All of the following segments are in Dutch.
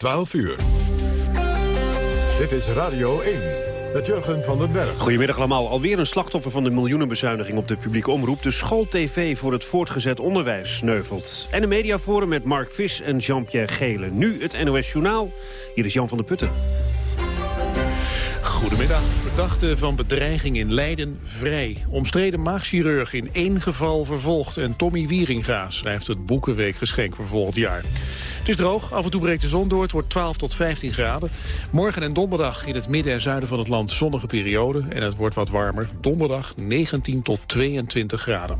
12 uur. Dit is Radio 1 met Jurgen van den Berg. Goedemiddag allemaal. Alweer een slachtoffer van de miljoenenbezuiniging op de publieke omroep. De schooltv voor het voortgezet onderwijs sneuvelt. En een mediaforum met Mark Vis en Jean-Pierre Gele. Nu het NOS Journaal. Hier is Jan van der Putten. Goedemiddag. Verdachte van bedreiging in Leiden vrij. Omstreden maagchirurg in één geval vervolgd. En Tommy Wieringa schrijft het Boekenweekgeschenk voor volgend jaar. Het is droog, af en toe breekt de zon door. Het wordt 12 tot 15 graden. Morgen en donderdag in het midden en zuiden van het land zonnige periode. En het wordt wat warmer. Donderdag 19 tot 22 graden.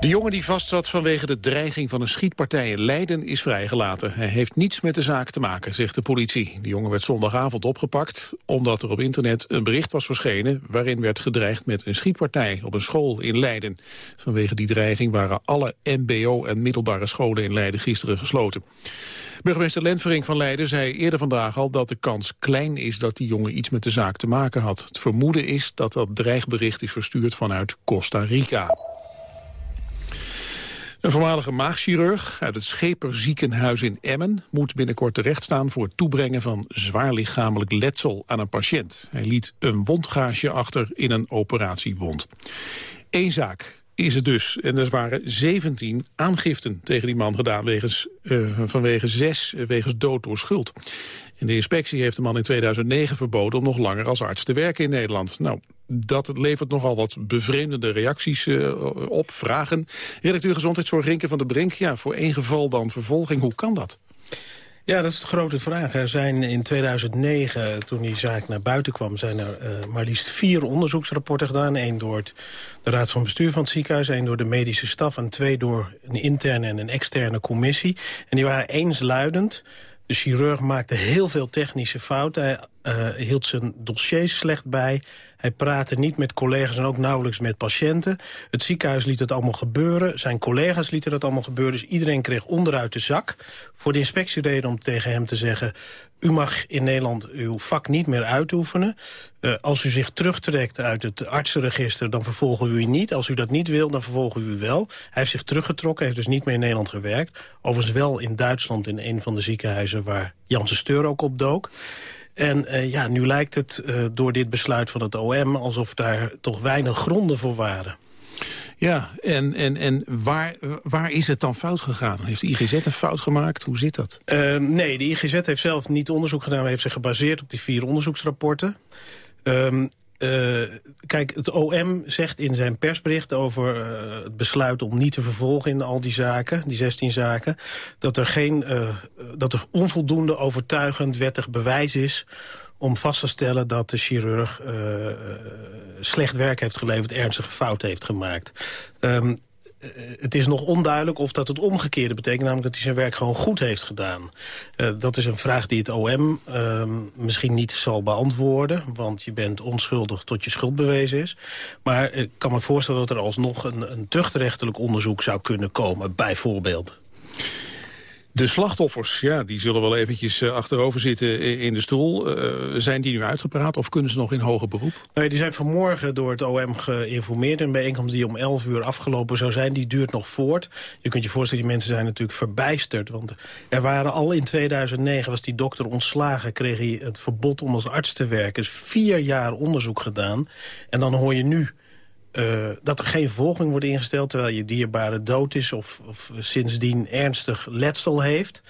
De jongen die vastzat vanwege de dreiging van een schietpartij in Leiden is vrijgelaten. Hij heeft niets met de zaak te maken, zegt de politie. De jongen werd zondagavond opgepakt omdat er op internet een bericht was verschenen... waarin werd gedreigd met een schietpartij op een school in Leiden. Vanwege die dreiging waren alle mbo- en middelbare scholen in Leiden gisteren gesloten. Burgemeester Lentvering van Leiden zei eerder vandaag al dat de kans klein is dat die jongen iets met de zaak te maken had. Het vermoeden is dat dat dreigbericht is verstuurd vanuit Costa Rica. Een voormalige maagchirurg uit het Scheperziekenhuis in Emmen... moet binnenkort terechtstaan voor het toebrengen van zwaar lichamelijk letsel aan een patiënt. Hij liet een wondgaasje achter in een operatiewond. Eén zaak is het dus. En er waren 17 aangiften tegen die man gedaan... Wegens, uh, vanwege zes uh, wegens dood door schuld. De inspectie heeft de man in 2009 verboden... om nog langer als arts te werken in Nederland. Nou, dat levert nogal wat bevreemdende reacties uh, op, vragen. Redacteur Gezondheidszorg Rinke van der Brink. Ja, voor één geval dan vervolging. Hoe kan dat? Ja, dat is de grote vraag. Er zijn in 2009, toen die zaak naar buiten kwam... zijn er uh, maar liefst vier onderzoeksrapporten gedaan. Eén door het, de Raad van Bestuur van het ziekenhuis... één door de medische staf en twee door een interne en een externe commissie. En die waren eensluidend. De chirurg maakte heel veel technische fouten. Uh, hield zijn dossiers slecht bij. Hij praatte niet met collega's en ook nauwelijks met patiënten. Het ziekenhuis liet het allemaal gebeuren. Zijn collega's lieten dat allemaal gebeuren. Dus iedereen kreeg onderuit de zak. Voor de inspectie reden om tegen hem te zeggen... u mag in Nederland uw vak niet meer uitoefenen. Uh, als u zich terugtrekt uit het artsenregister, dan vervolgen we u niet. Als u dat niet wil, dan vervolgen we u wel. Hij heeft zich teruggetrokken, heeft dus niet meer in Nederland gewerkt. Overigens wel in Duitsland in een van de ziekenhuizen... waar Janssen Steur ook op dook. En uh, ja, nu lijkt het uh, door dit besluit van het OM... alsof daar toch weinig gronden voor waren. Ja, en, en, en waar, waar is het dan fout gegaan? Heeft de IGZ een fout gemaakt? Hoe zit dat? Uh, nee, de IGZ heeft zelf niet onderzoek gedaan... maar heeft zich gebaseerd op die vier onderzoeksrapporten. Um, uh, kijk, het OM zegt in zijn persbericht over uh, het besluit om niet te vervolgen in al die zaken, die 16 zaken, dat er, geen, uh, dat er onvoldoende overtuigend wettig bewijs is om vast te stellen dat de chirurg slecht werk heeft geleverd, ernstige fouten heeft gemaakt. Um, het is nog onduidelijk of dat het omgekeerde betekent... namelijk dat hij zijn werk gewoon goed heeft gedaan. Uh, dat is een vraag die het OM uh, misschien niet zal beantwoorden... want je bent onschuldig tot je schuld bewezen is. Maar ik kan me voorstellen dat er alsnog een, een tuchtrechtelijk onderzoek zou kunnen komen, bijvoorbeeld. De slachtoffers, ja, die zullen wel eventjes uh, achterover zitten in de stoel. Uh, zijn die nu uitgepraat of kunnen ze nog in hoger beroep? Nee, die zijn vanmorgen door het OM geïnformeerd. Een bijeenkomst die om 11 uur afgelopen zou zijn, die duurt nog voort. Je kunt je voorstellen, die mensen zijn natuurlijk verbijsterd. Want er waren al in 2009, was die dokter ontslagen... kreeg hij het verbod om als arts te werken. Dus vier jaar onderzoek gedaan. En dan hoor je nu uh, dat er geen vervolging wordt ingesteld... terwijl je dierbare dood is of, of sindsdien ernstig letsel heeft.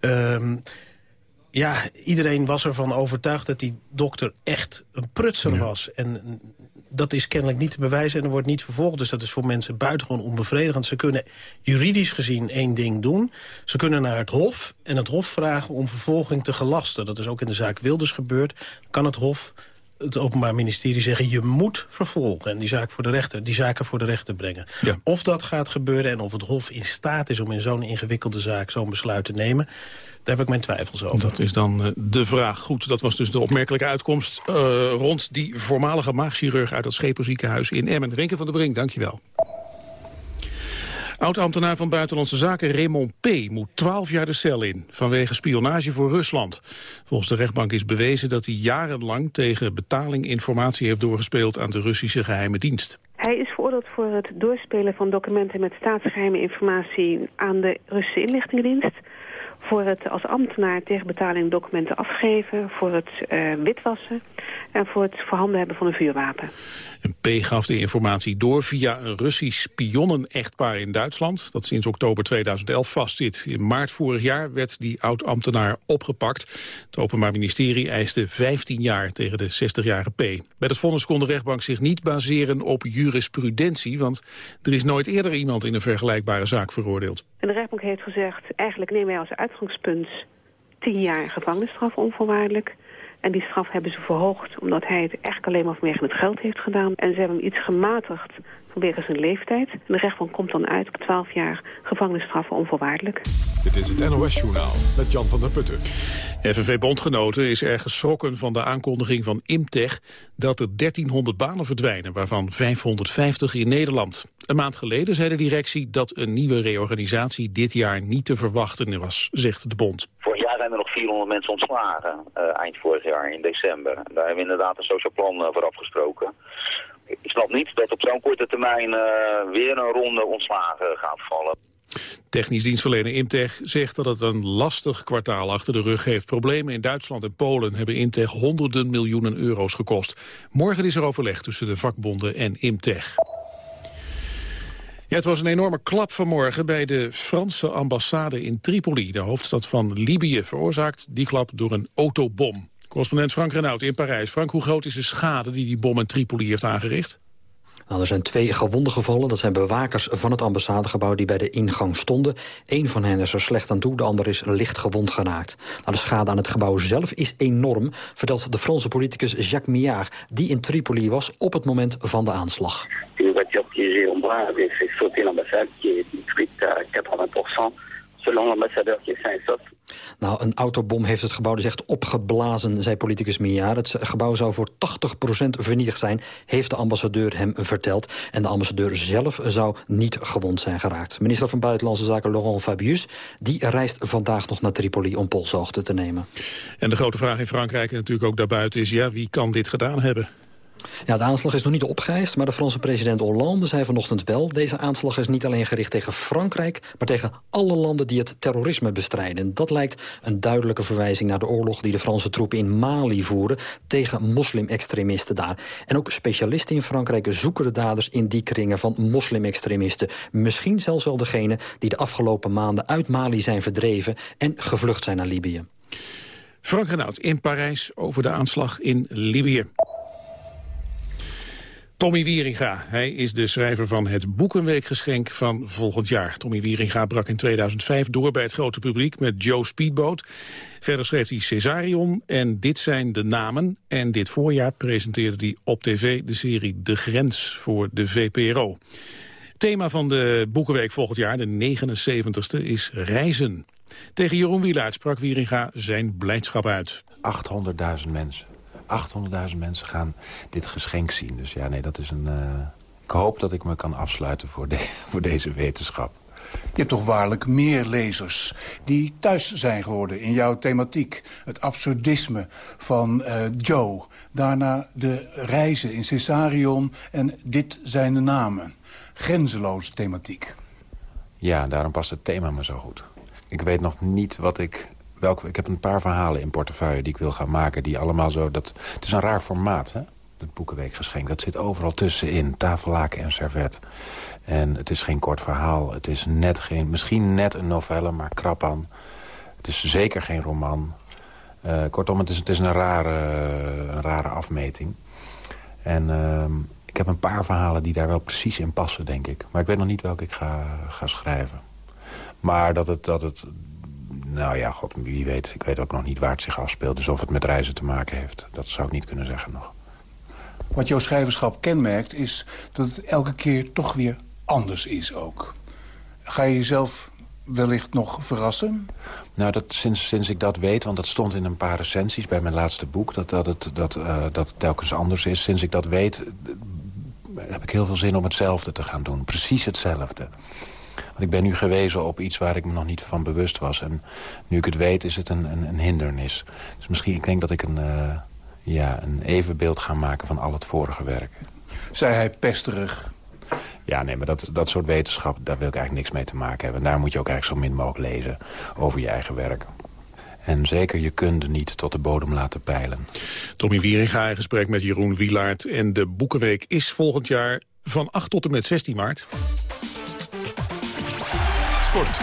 Uh, ja, iedereen was ervan overtuigd dat die dokter echt een prutser ja. was. En dat is kennelijk niet te bewijzen en er wordt niet vervolgd. Dus dat is voor mensen buitengewoon onbevredigend. Ze kunnen juridisch gezien één ding doen. Ze kunnen naar het Hof en het Hof vragen om vervolging te gelasten. Dat is ook in de zaak Wilders gebeurd. Kan het Hof het Openbaar Ministerie zeggen... je moet vervolgen en die, zaak voor de rechter, die zaken voor de rechter brengen. Ja. Of dat gaat gebeuren en of het Hof in staat is... om in zo'n ingewikkelde zaak zo'n besluit te nemen... Daar heb ik mijn twijfels over. Dat is dan uh, de vraag. Goed, dat was dus de opmerkelijke uitkomst... Uh, rond die voormalige maagchirurg uit het Scheperziekenhuis in Emmen. Renke van der Brink, dankjewel. Oud-ambtenaar van Buitenlandse Zaken Raymond P. moet 12 jaar de cel in... vanwege spionage voor Rusland. Volgens de rechtbank is bewezen dat hij jarenlang tegen betaling informatie heeft doorgespeeld aan de Russische geheime dienst. Hij is veroordeeld voor het doorspelen van documenten met staatsgeheime informatie aan de Russische inlichtingendienst voor het als ambtenaar tegen betaling documenten afgeven... voor het uh, witwassen en voor het voorhanden hebben van een vuurwapen. Een P gaf de informatie door via een Russisch spionnen-echtpaar in Duitsland... dat sinds oktober 2011 vastzit. In maart vorig jaar werd die oud-ambtenaar opgepakt. Het Openbaar Ministerie eiste 15 jaar tegen de 60-jarige P. Bij het vonnis kon de rechtbank zich niet baseren op jurisprudentie... want er is nooit eerder iemand in een vergelijkbare zaak veroordeeld. En de rechtbank heeft gezegd, eigenlijk nemen wij als uitgangspunt 10 jaar gevangenisstraf onvoorwaardelijk... En die straf hebben ze verhoogd omdat hij het eigenlijk alleen maar vanwege het geld heeft gedaan. En ze hebben hem iets gematigd vanwege zijn leeftijd. En de rechtbank komt dan uit op 12 jaar gevangenisstraffen onvoorwaardelijk. Dit is het NOS-journaal met Jan van der Putten. FNV-bondgenoten is erg geschrokken van de aankondiging van Imtech... dat er 1300 banen verdwijnen, waarvan 550 in Nederland. Een maand geleden zei de directie dat een nieuwe reorganisatie dit jaar niet te verwachten was, zegt de bond. Vorig jaar zijn er nog 400 mensen ontslagen, uh, eind vorig jaar in december. Daar hebben we inderdaad een sociaal plan uh, voor afgesproken ik snap niet dat op zo'n korte termijn uh, weer een ronde ontslagen gaat vallen. Technisch dienstverlener Imtech zegt dat het een lastig kwartaal achter de rug heeft. Problemen in Duitsland en Polen hebben Imtech honderden miljoenen euro's gekost. Morgen is er overleg tussen de vakbonden en Imtech. Ja, het was een enorme klap vanmorgen bij de Franse ambassade in Tripoli, de hoofdstad van Libië, veroorzaakt die klap door een autobom. Correspondent Frank Renaud in Parijs. Frank, hoe groot is de schade die die bom in Tripoli heeft aangericht? Nou, er zijn twee gewonden gevallen. Dat zijn bewakers van het ambassadegebouw die bij de ingang stonden. Eén van hen is er slecht aan toe, de ander is licht gewond geraakt. Nou, de schade aan het gebouw zelf is enorm, vertelt de Franse politicus Jacques Millard... die in Tripoli was op het moment van de aanslag. Une voiture piégée en bois avait fait sauter l'ambassade qui est détruite à 80 selon l'ambassadeur qui est sain et sauf. Nou, een autobom heeft het gebouw dus echt opgeblazen, zei politicus Miaar. Het gebouw zou voor 80% vernietigd zijn, heeft de ambassadeur hem verteld. En de ambassadeur zelf zou niet gewond zijn geraakt. Minister van Buitenlandse Zaken Laurent Fabius... die reist vandaag nog naar Tripoli om polshoogte te nemen. En de grote vraag in Frankrijk en natuurlijk ook daarbuiten is... ja, wie kan dit gedaan hebben? Ja, de aanslag is nog niet opgeëist, maar de Franse president Hollande zei vanochtend wel... deze aanslag is niet alleen gericht tegen Frankrijk... maar tegen alle landen die het terrorisme bestrijden. Dat lijkt een duidelijke verwijzing naar de oorlog... die de Franse troepen in Mali voeren tegen moslimextremisten daar. En ook specialisten in Frankrijk zoeken de daders in die kringen van moslimextremisten. Misschien zelfs wel degene die de afgelopen maanden uit Mali zijn verdreven... en gevlucht zijn naar Libië. Frank Renaud in Parijs over de aanslag in Libië. Tommy Wieringa. Hij is de schrijver van het Boekenweekgeschenk van volgend jaar. Tommy Wieringa brak in 2005 door bij het grote publiek met Joe Speedboat. Verder schreef hij Cesarion en Dit zijn de namen. En dit voorjaar presenteerde hij op tv de serie De Grens voor de VPRO. Thema van de Boekenweek volgend jaar, de 79ste, is reizen. Tegen Jeroen Wielaert sprak Wieringa zijn blijdschap uit. 800.000 mensen. 800.000 mensen gaan dit geschenk zien. Dus ja, nee, dat is een... Uh, ik hoop dat ik me kan afsluiten voor, de, voor deze wetenschap. Je hebt toch waarlijk meer lezers die thuis zijn geworden in jouw thematiek. Het absurdisme van uh, Joe. Daarna de reizen in Cesarion en dit zijn de namen. Grenzeloze thematiek. Ja, daarom past het thema me zo goed. Ik weet nog niet wat ik welke, ik heb een paar verhalen in portefeuille die ik wil gaan maken. Die allemaal zo... Dat, het is een raar formaat, hè? Het Boekenweekgeschenk. Dat zit overal tussenin. Tafellaken en servet. En het is geen kort verhaal. Het is net geen... Misschien net een novelle, maar krap aan. Het is zeker geen roman. Uh, kortom, het is, het is een, rare, een rare afmeting. En uh, ik heb een paar verhalen die daar wel precies in passen, denk ik. Maar ik weet nog niet welke ik ga, ga schrijven. Maar dat het, dat het nou ja, god, wie weet. Ik weet ook nog niet waar het zich afspeelt. Dus of het met reizen te maken heeft, dat zou ik niet kunnen zeggen nog. Wat jouw schrijverschap kenmerkt, is dat het elke keer toch weer anders is ook. Ga je jezelf wellicht nog verrassen? Nou, dat, sinds, sinds ik dat weet, want dat stond in een paar recensies bij mijn laatste boek... dat, dat, het, dat, uh, dat het telkens anders is. Sinds ik dat weet, heb ik heel veel zin om hetzelfde te gaan doen. Precies hetzelfde. Want ik ben nu gewezen op iets waar ik me nog niet van bewust was. En nu ik het weet, is het een, een, een hindernis. Dus misschien, ik denk dat ik een, uh, ja, een evenbeeld ga maken van al het vorige werk. zei hij pesterig. Ja, nee, maar dat, dat soort wetenschap, daar wil ik eigenlijk niks mee te maken hebben. daar moet je ook eigenlijk zo min mogelijk lezen over je eigen werk. En zeker je kunt niet tot de bodem laten peilen. Tommy Wieringa in gesprek met Jeroen Wielaert. En de Boekenweek is volgend jaar van 8 tot en met 16 maart. Sport.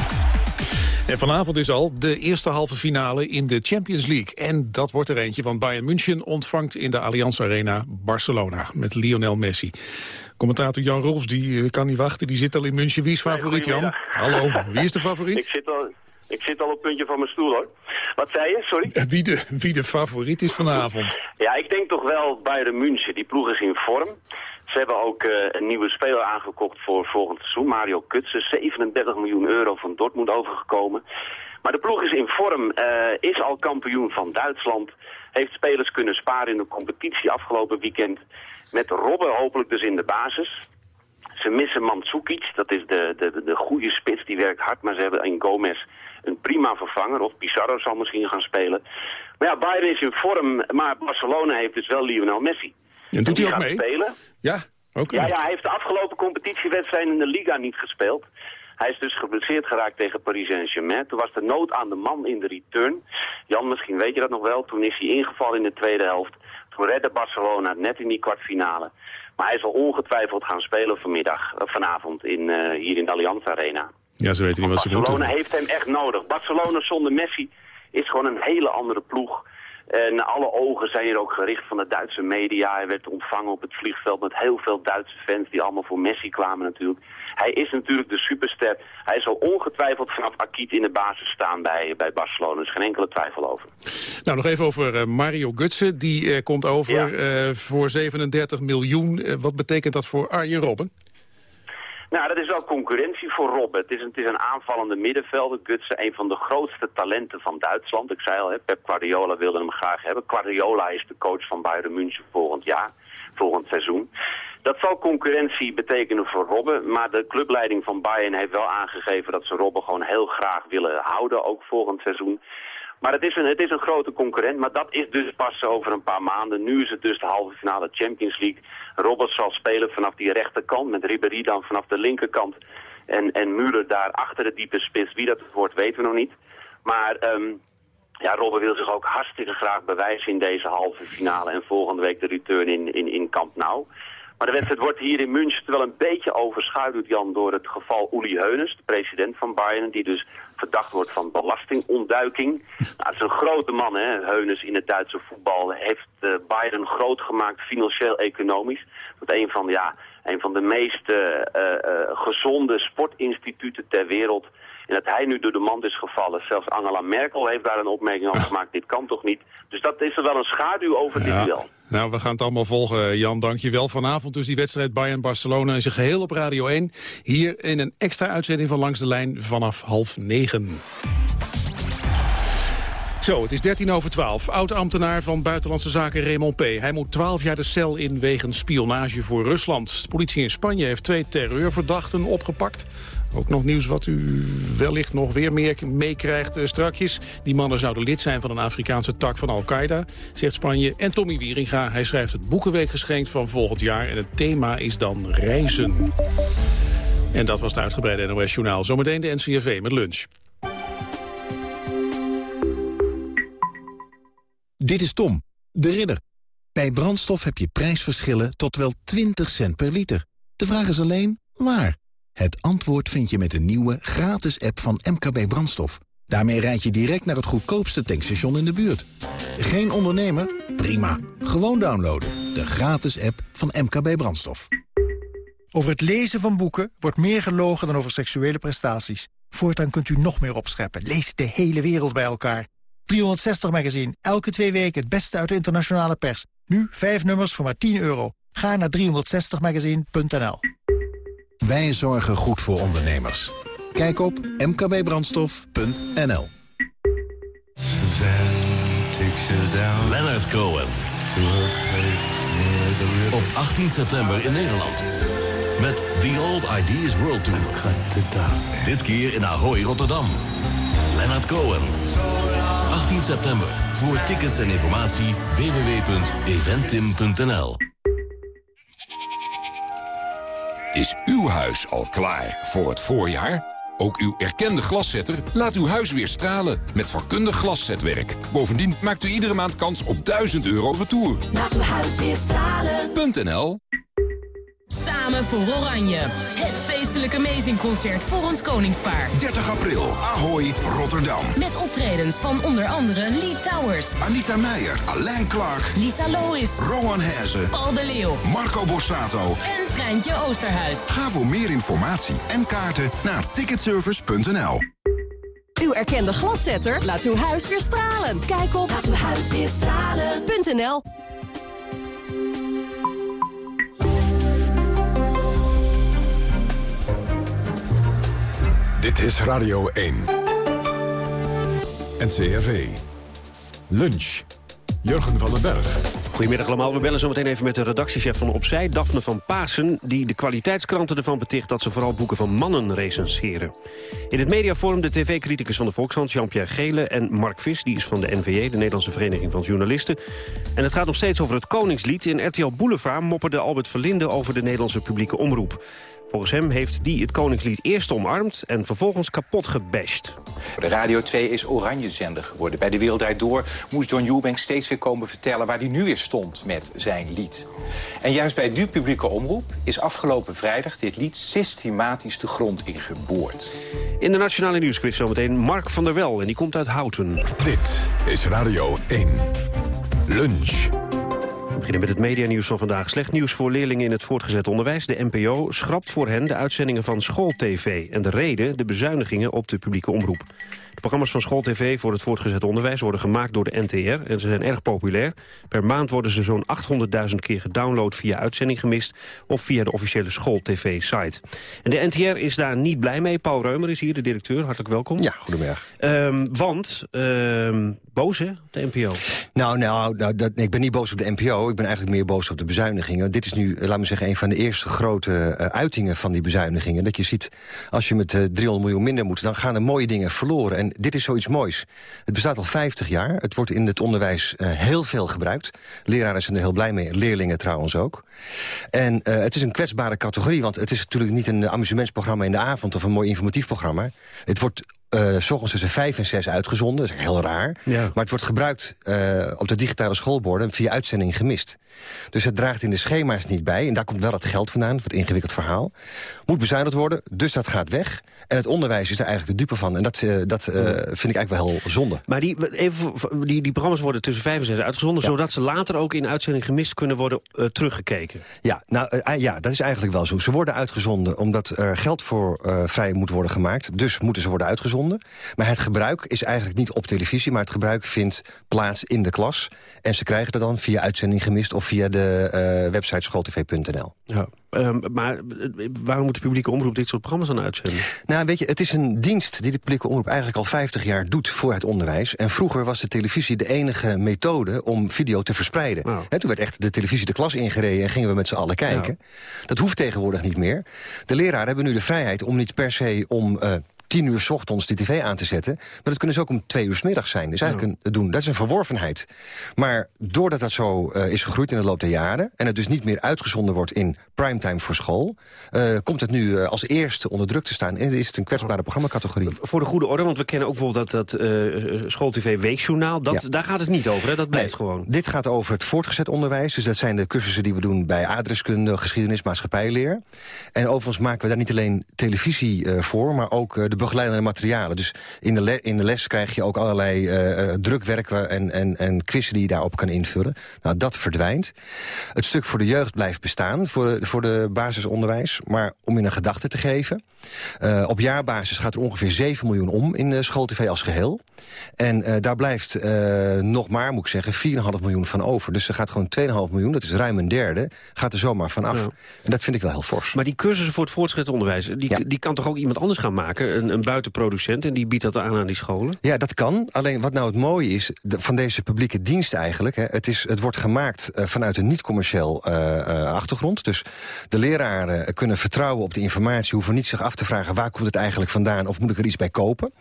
En vanavond is al de eerste halve finale in de Champions League. En dat wordt er eentje, want Bayern München ontvangt in de Allianz Arena Barcelona met Lionel Messi. Commentator Jan Rolfs, die eh, kan niet wachten, die zit al in München. Wie is favoriet, Jan? Hallo, wie is de favoriet? Ik zit al, ik zit al op het puntje van mijn stoel, hoor. Wat zei je, sorry? Eh, wie de, wie de favoriet is vanavond? Ja, ik denk toch wel Bayern München. Die ploeg is in vorm. Ze hebben ook uh, een nieuwe speler aangekocht voor volgend seizoen. Mario Kutsen, 37 miljoen euro van Dortmund overgekomen. Maar de ploeg is in vorm, uh, is al kampioen van Duitsland. Heeft spelers kunnen sparen in de competitie afgelopen weekend. Met Robben hopelijk dus in de basis. Ze missen Mandzukic, dat is de, de, de goede spits, die werkt hard. Maar ze hebben in Gomez een prima vervanger. Of Pizarro zal misschien gaan spelen. Maar ja, Bayern is in vorm, maar Barcelona heeft dus wel Lionel Messi. En doet hij ook mee? Spelen. Ja, ook ja, ja, hij heeft de afgelopen competitiewedstrijden in de Liga niet gespeeld. Hij is dus geblesseerd geraakt tegen Paris Saint-Germain. Toen was de nood aan de man in de return. Jan, misschien weet je dat nog wel. Toen is hij ingevallen in de tweede helft. Toen redde Barcelona net in die kwartfinale. Maar hij zal ongetwijfeld gaan spelen vanmiddag, eh, vanavond in, uh, hier in de Allianz Arena. Ja, ze weten niet wat ze doen. Barcelona heeft hem echt nodig. Barcelona zonder Messi is gewoon een hele andere ploeg. En alle ogen zijn hier ook gericht van de Duitse media. Hij werd ontvangen op het vliegveld met heel veel Duitse fans die allemaal voor Messi kwamen natuurlijk. Hij is natuurlijk de superster. Hij zal ongetwijfeld vanaf Akiet in de basis staan bij, bij Barcelona. Dus geen enkele twijfel over. Nou, nog even over uh, Mario Gutsen. Die uh, komt over ja. uh, voor 37 miljoen. wat betekent dat voor Arjen Robben? Nou, dat is wel concurrentie voor Robben. Het is, een, is een aanvallende middenvelder. Gutsen, een van de grootste talenten van Duitsland. Ik zei al, hè, Pep Guardiola wilde hem graag hebben. Guardiola is de coach van Bayern München volgend jaar, volgend seizoen. Dat zal concurrentie betekenen voor Robben, maar de clubleiding van Bayern heeft wel aangegeven dat ze Robben gewoon heel graag willen houden, ook volgend seizoen. Maar het is, een, het is een grote concurrent, maar dat is dus pas over een paar maanden. Nu is het dus de halve finale Champions League. Robert zal spelen vanaf die rechterkant, met Ribéry dan vanaf de linkerkant. En, en Müller daar achter de diepe spits. Wie dat wordt, weten we nog niet. Maar um, ja, Robben wil zich ook hartstikke graag bewijzen in deze halve finale. En volgende week de return in, in, in Camp Nou. Maar de wedstrijd wordt hier in München wel een beetje overschaduwd, Jan, door het geval Uli Heunes, de president van Bayern, die dus verdacht wordt van belastingontduiking. Nou, het is een grote man, hè, Heunes in het Duitse voetbal, heeft uh, Bayern groot gemaakt, financieel-economisch. Dat een van, ja, een van de meest uh, uh, gezonde sportinstituten ter wereld. En dat hij nu door de mand is gevallen. Zelfs Angela Merkel heeft daar een opmerking over gemaakt. Dit kan toch niet? Dus dat is er wel een schaduw over dit duel. Nou, we gaan het allemaal volgen. Jan, dank je wel. Vanavond dus die wedstrijd Bayern-Barcelona in zijn geheel op Radio 1. Hier in een extra uitzending van Langs de Lijn vanaf half negen. Zo, het is 13 over 12. Oud-ambtenaar van Buitenlandse Zaken Raymond P. Hij moet 12 jaar de cel in wegens spionage voor Rusland. De politie in Spanje heeft twee terreurverdachten opgepakt. Ook nog nieuws wat u wellicht nog weer meer meekrijgt uh, strakjes. Die mannen zouden lid zijn van een Afrikaanse tak van Al-Qaeda, zegt Spanje. En Tommy Wieringa, hij schrijft het Boekenweekgeschenk van volgend jaar. En het thema is dan reizen. En dat was het uitgebreide NOS Journaal. Zometeen de NCRV met lunch. Dit is Tom, de ridder. Bij brandstof heb je prijsverschillen tot wel 20 cent per liter. De vraag is alleen, waar? Het antwoord vind je met de nieuwe gratis app van MKB Brandstof. Daarmee rijd je direct naar het goedkoopste tankstation in de buurt. Geen ondernemer? Prima. Gewoon downloaden. De gratis app van MKB Brandstof. Over het lezen van boeken wordt meer gelogen dan over seksuele prestaties. Voortaan kunt u nog meer opscheppen. Lees de hele wereld bij elkaar. 360 Magazine. Elke twee weken het beste uit de internationale pers. Nu vijf nummers voor maar 10 euro. Ga naar 360magazine.nl. Wij zorgen goed voor ondernemers. Kijk op mkbbrandstof.nl Leonard Cohen. Op 18 september in Nederland. Met The Old Ideas World Tour. Dit keer in Ahoy, Rotterdam. Leonard Cohen. 18 september. Voor tickets en informatie www.eventim.nl Is uw huis al klaar voor het voorjaar? Ook uw erkende glaszetter laat uw huis weer stralen met vakkundig glaszetwerk. Bovendien maakt u iedere maand kans op 1000 euro retour. Laat uw huis weer stralen. Samen voor Oranje. Het feestelijke Amazing Concert voor ons koningspaar. 30 april, Ahoy, Rotterdam. Met optredens van onder andere Lee Towers, Anita Meijer, Alain Clark, Lisa Lois, Rowan Hezen, Paul de Leeuw Marco Borsato. en Treintje Oosterhuis. Ga voor meer informatie en kaarten naar ticketservice.nl. Uw erkende glaszetter laat uw huis weer stralen. Kijk op Laat uw huis weer stralen.nl Dit is Radio 1. NCRV. Lunch. Jurgen van den Berg. Goedemiddag allemaal. We bellen zo meteen even met de redactiechef van Opzij, Daphne van Paasen... die de kwaliteitskranten ervan beticht dat ze vooral boeken van mannen recenseren. In het mediaforum de tv-criticus van de Volkshand, Jean-Pierre Gele... en Mark Vis, die is van de NVJ, de Nederlandse Vereniging van Journalisten. En het gaat nog steeds over het Koningslied. In RTL Boulevard mopperde Albert Verlinde over de Nederlandse publieke omroep. Volgens hem heeft die het Koningslied eerst omarmd en vervolgens kapot gebashed. De Radio 2 is oranje zender geworden. Bij De Wereld Door moest John Eubank steeds weer komen vertellen... waar hij nu weer stond met zijn lied. En juist bij die publieke omroep is afgelopen vrijdag... dit lied systematisch de grond ingeboord. In de Nationale Nieuwsquiz zometeen Mark van der Wel en die komt uit Houten. Dit is Radio 1. Lunch. We beginnen met het medianieuws van vandaag. Slecht nieuws voor leerlingen in het voortgezet onderwijs. De NPO schrapt voor hen de uitzendingen van schooltv. En de reden de bezuinigingen op de publieke omroep. De programma's van schooltv voor het voortgezet onderwijs worden gemaakt door de NTR. En ze zijn erg populair. Per maand worden ze zo'n 800.000 keer gedownload via uitzending gemist... of via de officiële schooltv-site. En de NTR is daar niet blij mee. Paul Reumer is hier, de directeur. Hartelijk welkom. Ja, goedemiddag. Ehm, want, ehm, boos hè, op de NPO? Nou, nou, nou dat, ik ben niet boos op de NPO. Ik ben eigenlijk meer boos op de bezuinigingen. Dit is nu, eh, laat me zeggen, een van de eerste grote eh, uitingen van die bezuinigingen. Dat je ziet, als je met eh, 300 miljoen minder moet... dan gaan er mooie dingen verloren. En dit is zoiets moois. Het bestaat al 50 jaar. Het wordt in het onderwijs eh, heel veel gebruikt. Leraren zijn er heel blij mee. Leerlingen trouwens ook. En eh, het is een kwetsbare categorie. Want het is natuurlijk niet een amusementsprogramma in de avond... of een mooi informatief programma. Het wordt eh s ochtends tussen vijf en zes uitgezonden. Dat is heel raar. Ja. Maar het wordt gebruikt eh, op de digitale schoolborden via uitzending gemist. Dus het draagt in de schema's niet bij. En daar komt wel het geld vandaan, het ingewikkeld verhaal. Moet bezuinigd worden, dus dat gaat weg. En het onderwijs is er eigenlijk de dupe van. En dat, eh, dat vind ik eigenlijk wel heel zonde. Maar die, even, die, die programma's worden tussen vijf en zes uitgezonden... zodat ze later ook in uitzending gemist kunnen worden teruggekeken. Ja, nou, eh, ja, dat is eigenlijk wel zo. Ze worden uitgezonden omdat er geld voor vrij moet worden gemaakt. Dus moeten ze worden uitgezonden. Maar het gebruik is eigenlijk niet op televisie... maar het gebruik vindt plaats in de klas. En ze krijgen dat dan via uitzending gemist... of via de eh, website schooltv.nl. Ja. Ehm, maar eh, waarom moet de publieke omroep dit soort programma's dan uitzenden? Nou, weet je, het is een dienst die de publieke omroep eigenlijk al 50 jaar doet voor het onderwijs. En vroeger was de televisie de enige methode om video te verspreiden. Hè, toen werd echt de televisie de klas ingereden en gingen we met z'n allen kijken. Dat hoeft tegenwoordig niet meer. De leraren hebben nu de vrijheid om niet per se om... eh, tien uur 's ochtends die tv aan te zetten. Maar dat kunnen ze ook om twee uur 's middags zijn. Dus eigenlijk een, doen. Dat is een verworvenheid. Maar doordat dat zo eh, is gegroeid in de loop der jaren... en het dus niet meer uitgezonden wordt in primetime voor school... eh, komt het nu eh, als eerste onder druk te staan. En is het een kwetsbare programmacategorie. Voor de goede orde, want we kennen ook bijvoorbeeld dat, dat eh, schooltv weekjournaal. Dat, Ja. Daar gaat het niet over, hè? dat blijft gewoon. Dit gaat over het voortgezet onderwijs. Dus dat zijn de cursussen die we doen bij adreskunde, geschiedenis, maatschappijleer. En overigens maken we daar niet alleen televisie voor... maar ook de begeleidende materialen. Dus in de, in de les krijg je ook allerlei drukwerken en, en, en quizzen die je daarop kan invullen. Nou, dat verdwijnt. Het stuk voor de jeugd blijft bestaan, voor de, voor de basisonderwijs. Maar om je een gedachte te geven... eh, op jaarbasis gaat er ongeveer 7 miljoen om in de schooltv als geheel. En eh, daar blijft eh, nog maar, moet ik zeggen, 4,5 miljoen van over. Dus er gaat gewoon 2,5 miljoen, dat is ruim een derde, gaat er zomaar van af. Ja. En dat vind ik wel heel fors. Maar die cursussen voor het voortgezet onderwijs... Die, die kan toch ook iemand anders gaan maken? Een, een buitenproducent en die biedt dat aan aan die scholen? Ja, dat kan. Alleen wat nou het mooie is de- van deze publieke dienst eigenlijk... Hè, het, is, het wordt gemaakt eh, vanuit een niet-commercieel eh, eh, achtergrond. Dus De leraren kunnen vertrouwen op de informatie... hoeven niet zich af te vragen waar komt het eigenlijk vandaan... of moet ik er iets bij kopen.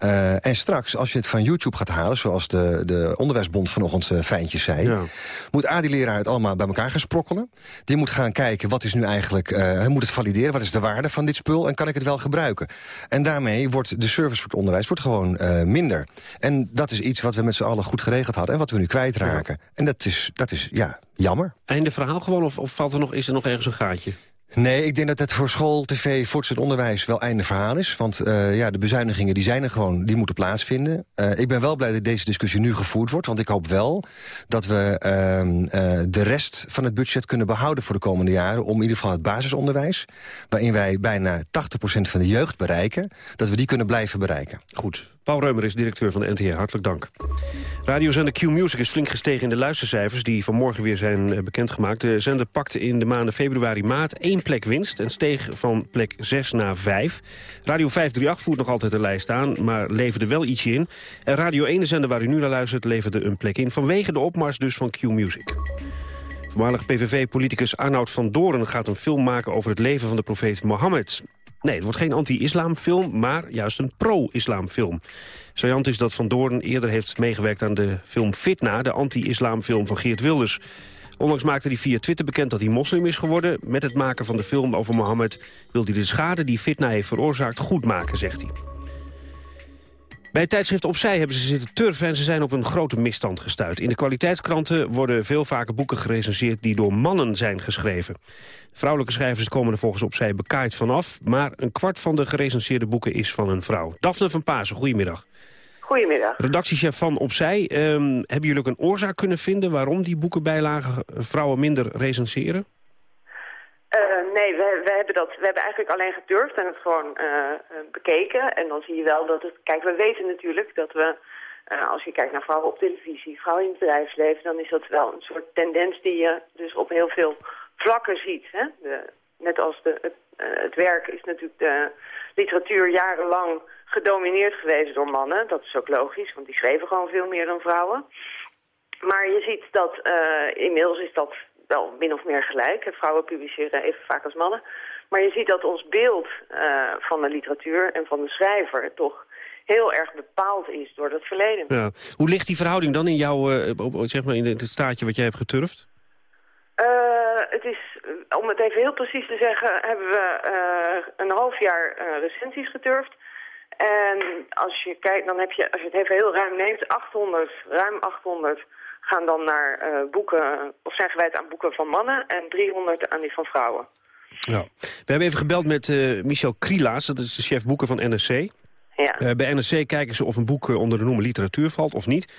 Uh, en straks, als je het van YouTube gaat halen... zoals de, de Onderwijsbond vanochtend uh, fijntjes zei... Ja. moet A-leraar het allemaal bij elkaar gaan sprokkelen. Die moet gaan kijken, wat is nu eigenlijk... Uh, hij moet het valideren, wat is de waarde van dit spul... en kan ik het wel gebruiken. En daarmee wordt de service voor het onderwijs wordt gewoon minder. En dat is iets wat we met z'n allen goed geregeld hadden... en wat we nu kwijtraken. Ja. En dat is, dat is ja, jammer. Einde verhaal gewoon, of, of valt er nog, is er nog ergens een gaatje? Nee, ik denk dat het voor school, tv, voortgezet onderwijs wel einde verhaal is. Want uh, ja, de bezuinigingen die zijn er gewoon, die moeten plaatsvinden. Uh, ik ben wel blij dat deze discussie nu gevoerd wordt. Want ik hoop wel dat we uh, de rest van het budget kunnen behouden voor de komende jaren. Om in ieder geval het basisonderwijs, waarin wij bijna 80% van de jeugd bereiken... dat we die kunnen blijven bereiken. Goed. Paul Reumer is directeur van de NTR. Hartelijk dank. Radiozender Q-Music is flink gestegen in de luistercijfers... die vanmorgen weer zijn bekendgemaakt. De zender pakte in de maanden februari-maart één plek winst... en steeg van plek 6 naar 5. Radio 538 voert nog altijd de lijst aan, maar leverde wel ietsje in. En Radio 1, de zender waar u nu naar luistert, leverde een plek in... vanwege de opmars dus van Q-Music. Voormalig PVV-politicus Arnoud van Doorn gaat een film maken over het leven van de profeet Mohammed. Nee, het wordt geen anti-islamfilm, maar juist een pro-islamfilm. Sajant is dat Van Doorn eerder heeft meegewerkt aan de film Fitna... de anti-islamfilm van Geert Wilders. Onlangs maakte hij via Twitter bekend dat hij moslim is geworden. Met het maken van de film over Mohammed wil hij de schade die Fitna heeft veroorzaakt goed maken, zegt hij. Bij het tijdschrift Opzij hebben ze zitten turven en ze zijn op een grote misstand gestuurd. In de kwaliteitskranten worden veel vaker boeken gerecenseerd die door mannen zijn geschreven. Vrouwelijke schrijvers komen er volgens Opzij bekaaid vanaf, maar een kwart van de gerecenseerde boeken is van een vrouw. Daphne van Pasen, goedemiddag. Goedemiddag. Redactiechef van Opzij, um, hebben jullie ook een oorzaak kunnen vinden waarom die boekenbijlagen vrouwen minder recenseren? Uh, nee, we, we, hebben dat, we hebben eigenlijk alleen gedurfd en het gewoon uh, bekeken. En dan zie je wel dat het... Kijk, we weten natuurlijk dat we... Als je kijkt naar vrouwen op televisie, vrouwen in het bedrijfsleven... dan is dat wel een soort tendens die je dus op heel veel vlakken ziet. Hè? Net als de, het, het werk is natuurlijk de literatuur jarenlang gedomineerd geweest door mannen. Dat is ook logisch, want die schreven gewoon veel meer dan vrouwen. Maar je ziet dat inmiddels is dat wel min of meer gelijk. Vrouwen publiceren even vaak als mannen. Maar je ziet dat ons beeld uh, van de literatuur en van de schrijver toch heel erg bepaald is door dat verleden. Ja. Hoe ligt die verhouding dan in jouw, uh, zeg maar in het staatje wat jij hebt geturfd? Uh, het is, om het even heel precies te zeggen, hebben we een half jaar recensies geturfd. En als je kijkt, dan heb je, als je het even heel ruim neemt, 800, ruim 800 gaan dan naar uh, boeken, of zijn gewijd aan boeken van mannen en 300 aan die van vrouwen. Ja. We hebben even gebeld met uh, Michel Krielaas, dat is de chef boeken van NRC. Ja. Uh, bij NRC kijken ze of een boek onder de noemer literatuur valt of niet.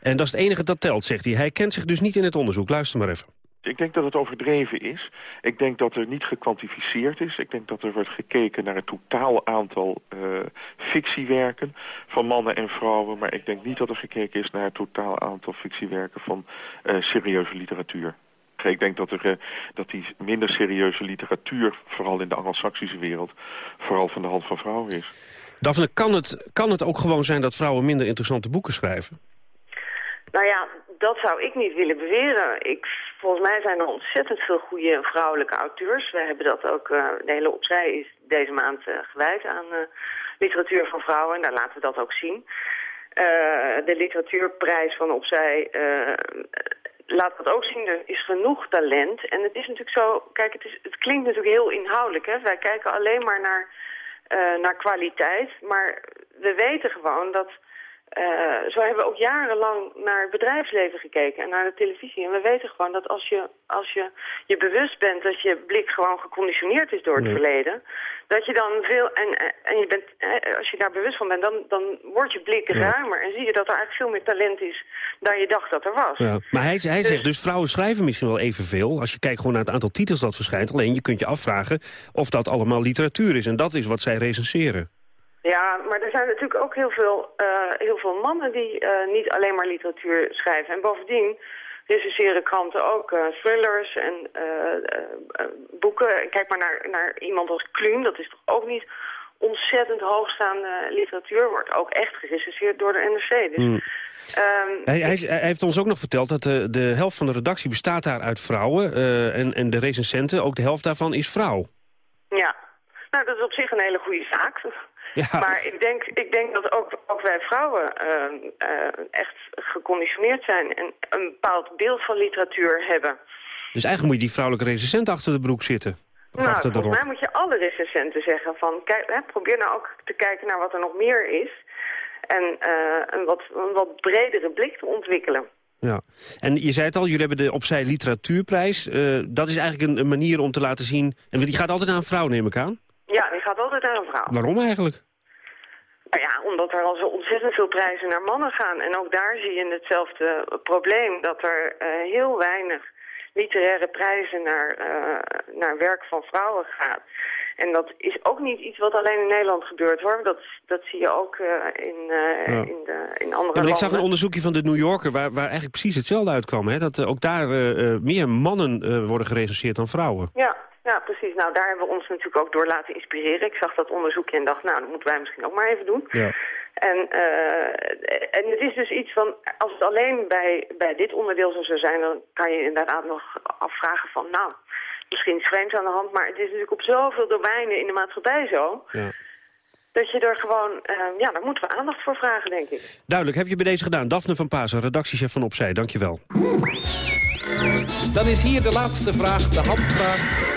En dat is het enige dat telt, zegt hij. Hij kent zich dus niet in het onderzoek. Luister maar even. Ik denk dat het overdreven is. Ik denk dat er niet gekwantificeerd is. Ik denk dat er wordt gekeken naar het totaal aantal uh, fictiewerken van mannen en vrouwen. Maar ik denk niet dat er gekeken is naar het totaal aantal fictiewerken van uh, serieuze literatuur. Ik denk dat, er, uh, dat die minder serieuze literatuur, vooral in de Anglo-Saxische wereld, vooral van de hand van vrouwen is. Daphne, kan het, kan het ook gewoon zijn dat vrouwen minder interessante boeken schrijven? Nou ja, dat zou ik niet willen beweren. Ik, volgens mij zijn er ontzettend veel goede vrouwelijke auteurs. We hebben dat ook, uh, de hele opzij is deze maand uh, gewijd aan uh, literatuur van vrouwen. En daar laten we dat ook zien. de literatuurprijs van opzij laat dat ook zien. Er is genoeg talent. En het is natuurlijk zo, kijk, het, is, het klinkt natuurlijk heel inhoudelijk. Hè? Wij kijken alleen maar naar, naar kwaliteit. Maar we weten gewoon dat uh, zo hebben we ook jarenlang naar het bedrijfsleven gekeken en naar de televisie. En we weten gewoon dat als je als je, je bewust bent dat je blik gewoon geconditioneerd is door het verleden... dat je dan veel... En, en je bent, als je daar bewust van bent, dan, dan wordt je blik ruimer... en zie je dat er eigenlijk veel meer talent is dan je dacht dat er was. Ja. Maar hij, hij dus, zegt dus, vrouwen schrijven misschien wel evenveel... als je kijkt gewoon naar het aantal titels dat verschijnt. Alleen je kunt je afvragen of dat allemaal literatuur is. En dat is wat zij recenseren. Ja, maar er zijn natuurlijk ook heel veel, uh, heel veel mannen die uh, niet alleen maar literatuur schrijven. En bovendien recenseren kranten ook uh, thrillers en boeken. Kijk maar naar, naar iemand als Kluun, dat is toch ook niet ontzettend hoogstaande literatuur wordt ook echt gerecenseerd door de NRC. Dus, Hmm. ehm, Hij, hij, hij heeft ons ook nog verteld dat de, de helft van de redactie bestaat daar uit vrouwen. eh, en, en de recensenten, ook de helft daarvan is vrouw. Ja, nou dat is op zich een hele goede zaak. Ja. Maar ik denk, ik denk dat ook, ook wij vrouwen ehm, eh, echt geconditioneerd zijn en een bepaald beeld van literatuur hebben. Dus eigenlijk moet je die vrouwelijke recensent achter de broek zitten. Of nou, volgens mij moet je alle recensenten zeggen van, kijk, hè, probeer nou ook te kijken naar wat er nog meer is. En eh, een, wat, een wat bredere blik te ontwikkelen. Ja. En je zei het al, jullie hebben de Opzij Literatuurprijs. Eh, dat is eigenlijk een, een manier om te laten zien... En die gaat altijd naar een vrouw, neem ik aan. Ja, die gaat altijd naar een vrouw. Waarom eigenlijk? Nou ja, omdat er al zo ontzettend veel prijzen naar mannen gaan. En ook daar zie je hetzelfde probleem. Dat er eh, heel weinig literaire prijzen naar, eh, naar werk van vrouwen gaat. En dat is ook niet iets wat alleen in Nederland gebeurt hoor. Dat, dat zie je ook eh, in, Ja. in, de, in Ja, andere maar ik zag een landen. onderzoekje van de New Yorker... waar, waar eigenlijk precies hetzelfde uitkwam. Hè? Dat ook daar meer mannen worden gerecenseerd dan vrouwen. Ja, ja, precies. Nou, daar hebben we ons natuurlijk ook door laten inspireren. Ik zag dat onderzoekje en dacht, nou, dat moeten wij misschien ook maar even doen. Ja. En, eh, en het is dus iets van, als het alleen bij, bij dit onderdeel zo zou zijn, dan kan je inderdaad nog afvragen van, nou, misschien is vreemd aan de hand, maar het is natuurlijk op zoveel domeinen in de maatschappij zo, Ja. dat je er gewoon, eh, ja, daar moeten we aandacht voor vragen, denk ik. Duidelijk, heb je bij deze gedaan. Daphne van Pasen, redactiechef van Opzij, dankjewel. Dan is hier de laatste vraag, de handvraag.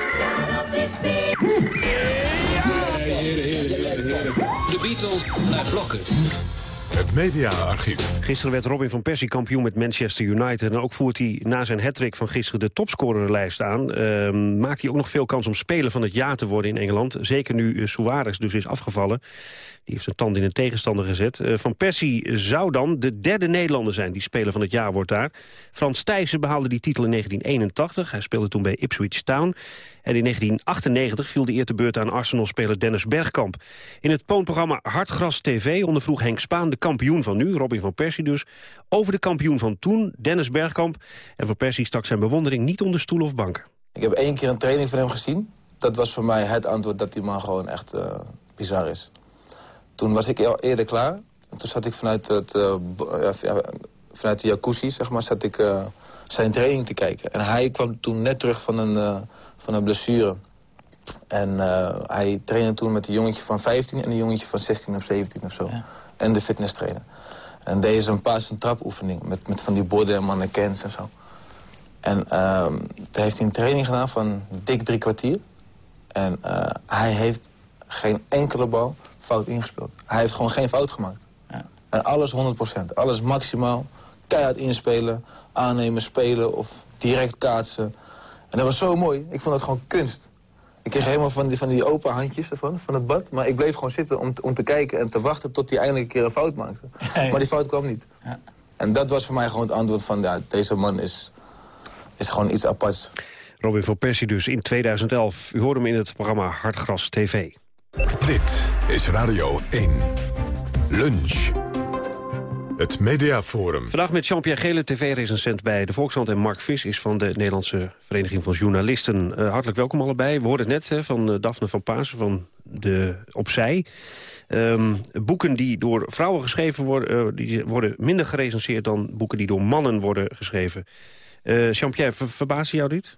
De Beatles naar blokken. Het mediaarchief. Gisteren werd Robin van Persie kampioen met Manchester United. En ook voert hij na zijn hattrick van gisteren de topscorerlijst aan. Ehm, maakt hij ook nog veel kans om speler van het jaar te worden in Engeland. Zeker nu uh, Suarez dus is afgevallen. Die heeft zijn tand in een tegenstander gezet. Uh, van Persie zou dan de derde Nederlander zijn die speler van het jaar wordt daar. Frans Thijssen behaalde die titel in 1981. Hij speelde toen bij Ipswich Town. En in 1998 viel de eer te beurt aan Arsenal-speler Dennis Bergkamp. In het poonprogramma Hartgras TV ondervroeg Henk Spaan de kampioen van nu, Robin van Persie dus, over de kampioen van toen, Dennis Bergkamp. En van Persie stak zijn bewondering niet onder stoel of bank. Ik heb één keer een training van hem gezien. Dat was voor mij het antwoord dat die man gewoon echt uh, bizar is. Toen was ik al eerder klaar. En toen zat ik vanuit, het, uh, ja, vanuit de jacuzzi, zeg maar, zat ik uh, zijn training te kijken. En hij kwam toen net terug van een, uh, van een blessure. En uh, hij trainde toen met een jongetje van 15 en een jongetje van 16 of 17 of zo. Ja. En de fitness trainer. En deed ze een paas- en trapoefening met, met van die borden en mannequins en zo. En uh, toen heeft hij een training gedaan van dik drie kwartier. En uh, hij heeft geen enkele bal fout ingespeeld. Hij heeft gewoon geen fout gemaakt. Ja. En alles 100%. Alles maximaal. Keihard inspelen, aannemen, spelen of direct kaatsen. En dat was zo mooi. Ik vond dat gewoon kunst. Ik kreeg helemaal van die, van die open handjes ervan, van het bad. Maar ik bleef gewoon zitten om, om te kijken en te wachten tot hij eindelijk een keer een fout maakte. Ja. Maar die fout kwam niet. Ja. En dat was voor mij gewoon het antwoord van, ja, deze man is, is gewoon iets aparts. Robin van Persie dus in 2011. U hoorde hem in het programma Hartgras TV. Dit is Radio 1. Lunch. Het Mediaforum. Vandaag met Jean-Pierre Gele, tv-recensent bij de Volkshand... en Mark Vis is van de Nederlandse Vereniging van Journalisten. Uh, hartelijk welkom allebei. We hoorden het net hè, van uh, Daphne van Pasen van de Opzij. Um, boeken die door vrouwen geschreven worden... Uh, die worden minder gerecenseerd dan boeken die door mannen worden geschreven. Uh, Jean-Pierre, ver verbaasde jou dit?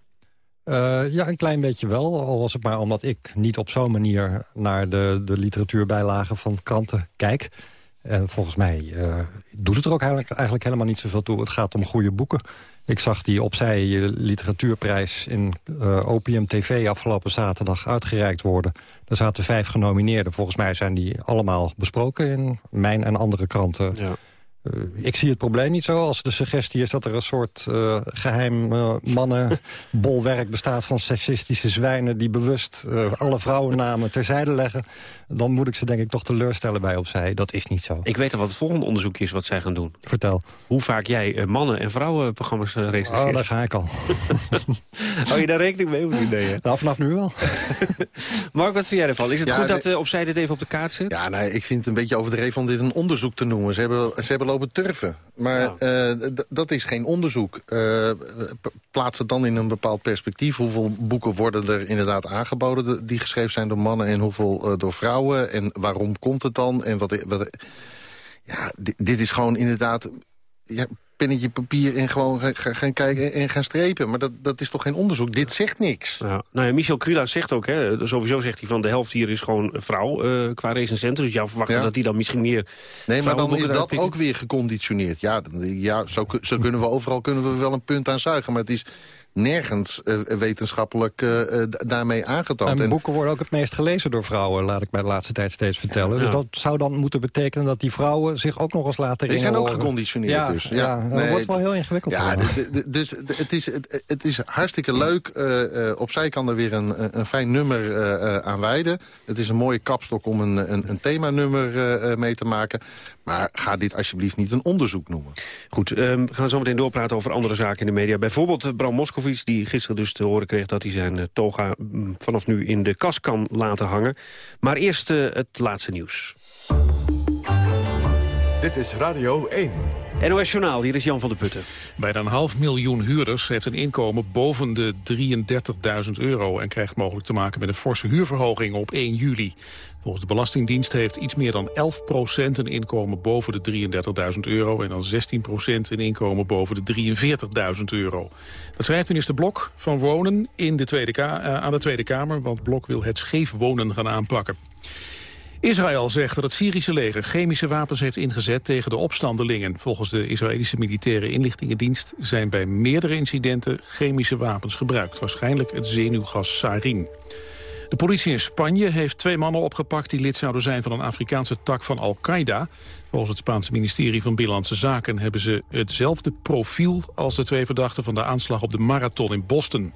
Uh, ja, een klein beetje wel. Al was het maar omdat ik niet op zo'n manier... naar de, de literatuurbijlagen van kranten kijk... En volgens mij uh, doet het er ook eigenlijk, helemaal niet zoveel toe. Het gaat om goede boeken. Ik zag die opzij literatuurprijs in uh, Opium TV afgelopen zaterdag uitgereikt worden. Er zaten vijf genomineerden. Volgens mij zijn die allemaal besproken in mijn en andere kranten. Ja. Uh, ik zie het probleem niet zo. Als de suggestie is dat er een soort uh, geheim uh, mannenbolwerk bestaat... van seksistische zwijnen die bewust alle vrouwennamen terzijde leggen... dan moet ik ze denk ik toch teleurstellen bij opzij. Dat is niet zo. Ik weet al wat het volgende onderzoek is wat zij gaan doen. Vertel. Hoe vaak jij mannen- en vrouwenprogramma's recenseert. Oh, daar ga ik al. Hou je daar rekening mee of niet? Nee, nou, vanaf nu wel. Mark, wat vind jij ervan? Is het ja, goed dat opzij dit even op de kaart zet? Ja, nee, ik vind het een beetje overdreven om dit een onderzoek te noemen. Ze hebben, ze hebben lopen turven. Maar eh, dat is geen onderzoek. Eh, plaats het dan in een bepaald perspectief. Hoeveel boeken worden er inderdaad aangeboden... de- die geschreven zijn door mannen en hoeveel eh, door vrouwen? En waarom komt het dan? En wat, wat, ja, di- dit is gewoon inderdaad... Ja, pennetje papier en gewoon gaan, kijken en gaan strepen. Maar dat, dat is toch geen onderzoek? Dit zegt niks. Ja. Nou ja, Michel Krila zegt ook, hè, sowieso zegt hij van de helft hier is gewoon vrouw eh, qua recensenten. Dus jou verwacht Ja. dat hij dan misschien meer Nee, maar dan is dat ook weer geconditioneerd. Ja, ja zo, zo kunnen we overal kunnen we wel een punt aan zuigen. Maar het is nergens eh, wetenschappelijk eh, eh, daarmee aangetoond. En boeken worden ook het meest gelezen door vrouwen, laat ik mij de laatste tijd steeds vertellen. Ja. Dus dat zou dan moeten betekenen dat die vrouwen zich ook nog eens laten Die zijn ook geconditioneerd ja, dus. Ja, dat nee, wordt wel heel ingewikkeld. Ja, dus het is, het, het is hartstikke leuk. Eh, eh, opzij kan er weer een, een- fijn nummer eh, eh, aan wijden. Het is een mooie kapstok om een, een, een themanummer eh, eh, mee te maken. Maar ga dit alsjeblieft niet een onderzoek noemen. Goed, ehm, we gaan zo meteen doorpraten over andere zaken in de media. Bijvoorbeeld Bram Die gisteren dus te horen kreeg... dat hij zijn eh, toga mm, vanaf nu in de kas kan laten hangen. Maar eerst eh, het laatste nieuws. Dit is Radio 1. NOS Journaal, hier is Jan van der Putten. Bijna een half miljoen huurders heeft een inkomen boven de 33.000 euro... en krijgt mogelijk te maken met een forse huurverhoging op 1 juli. Volgens de Belastingdienst heeft iets meer dan 11% een inkomen boven de 33.000 euro... en dan 16% een inkomen boven de 43.000 euro. Dat schrijft minister Blok van Wonen in de Tweede eh, aan de Tweede Kamer... want Blok wil het scheef wonen gaan aanpakken. Israël zegt dat het Syrische leger chemische wapens heeft ingezet tegen de opstandelingen. Volgens de Israëlische militaire inlichtingendienst zijn bij meerdere incidenten chemische wapens gebruikt. Waarschijnlijk het zenuwgas sarin. De politie in Spanje heeft twee mannen opgepakt die lid zouden zijn van een Afrikaanse tak van Al-Qaeda. Volgens het Spaanse ministerie van Binnenlandse Zaken hebben ze hetzelfde profiel als de twee verdachten van de aanslag op de marathon in Boston.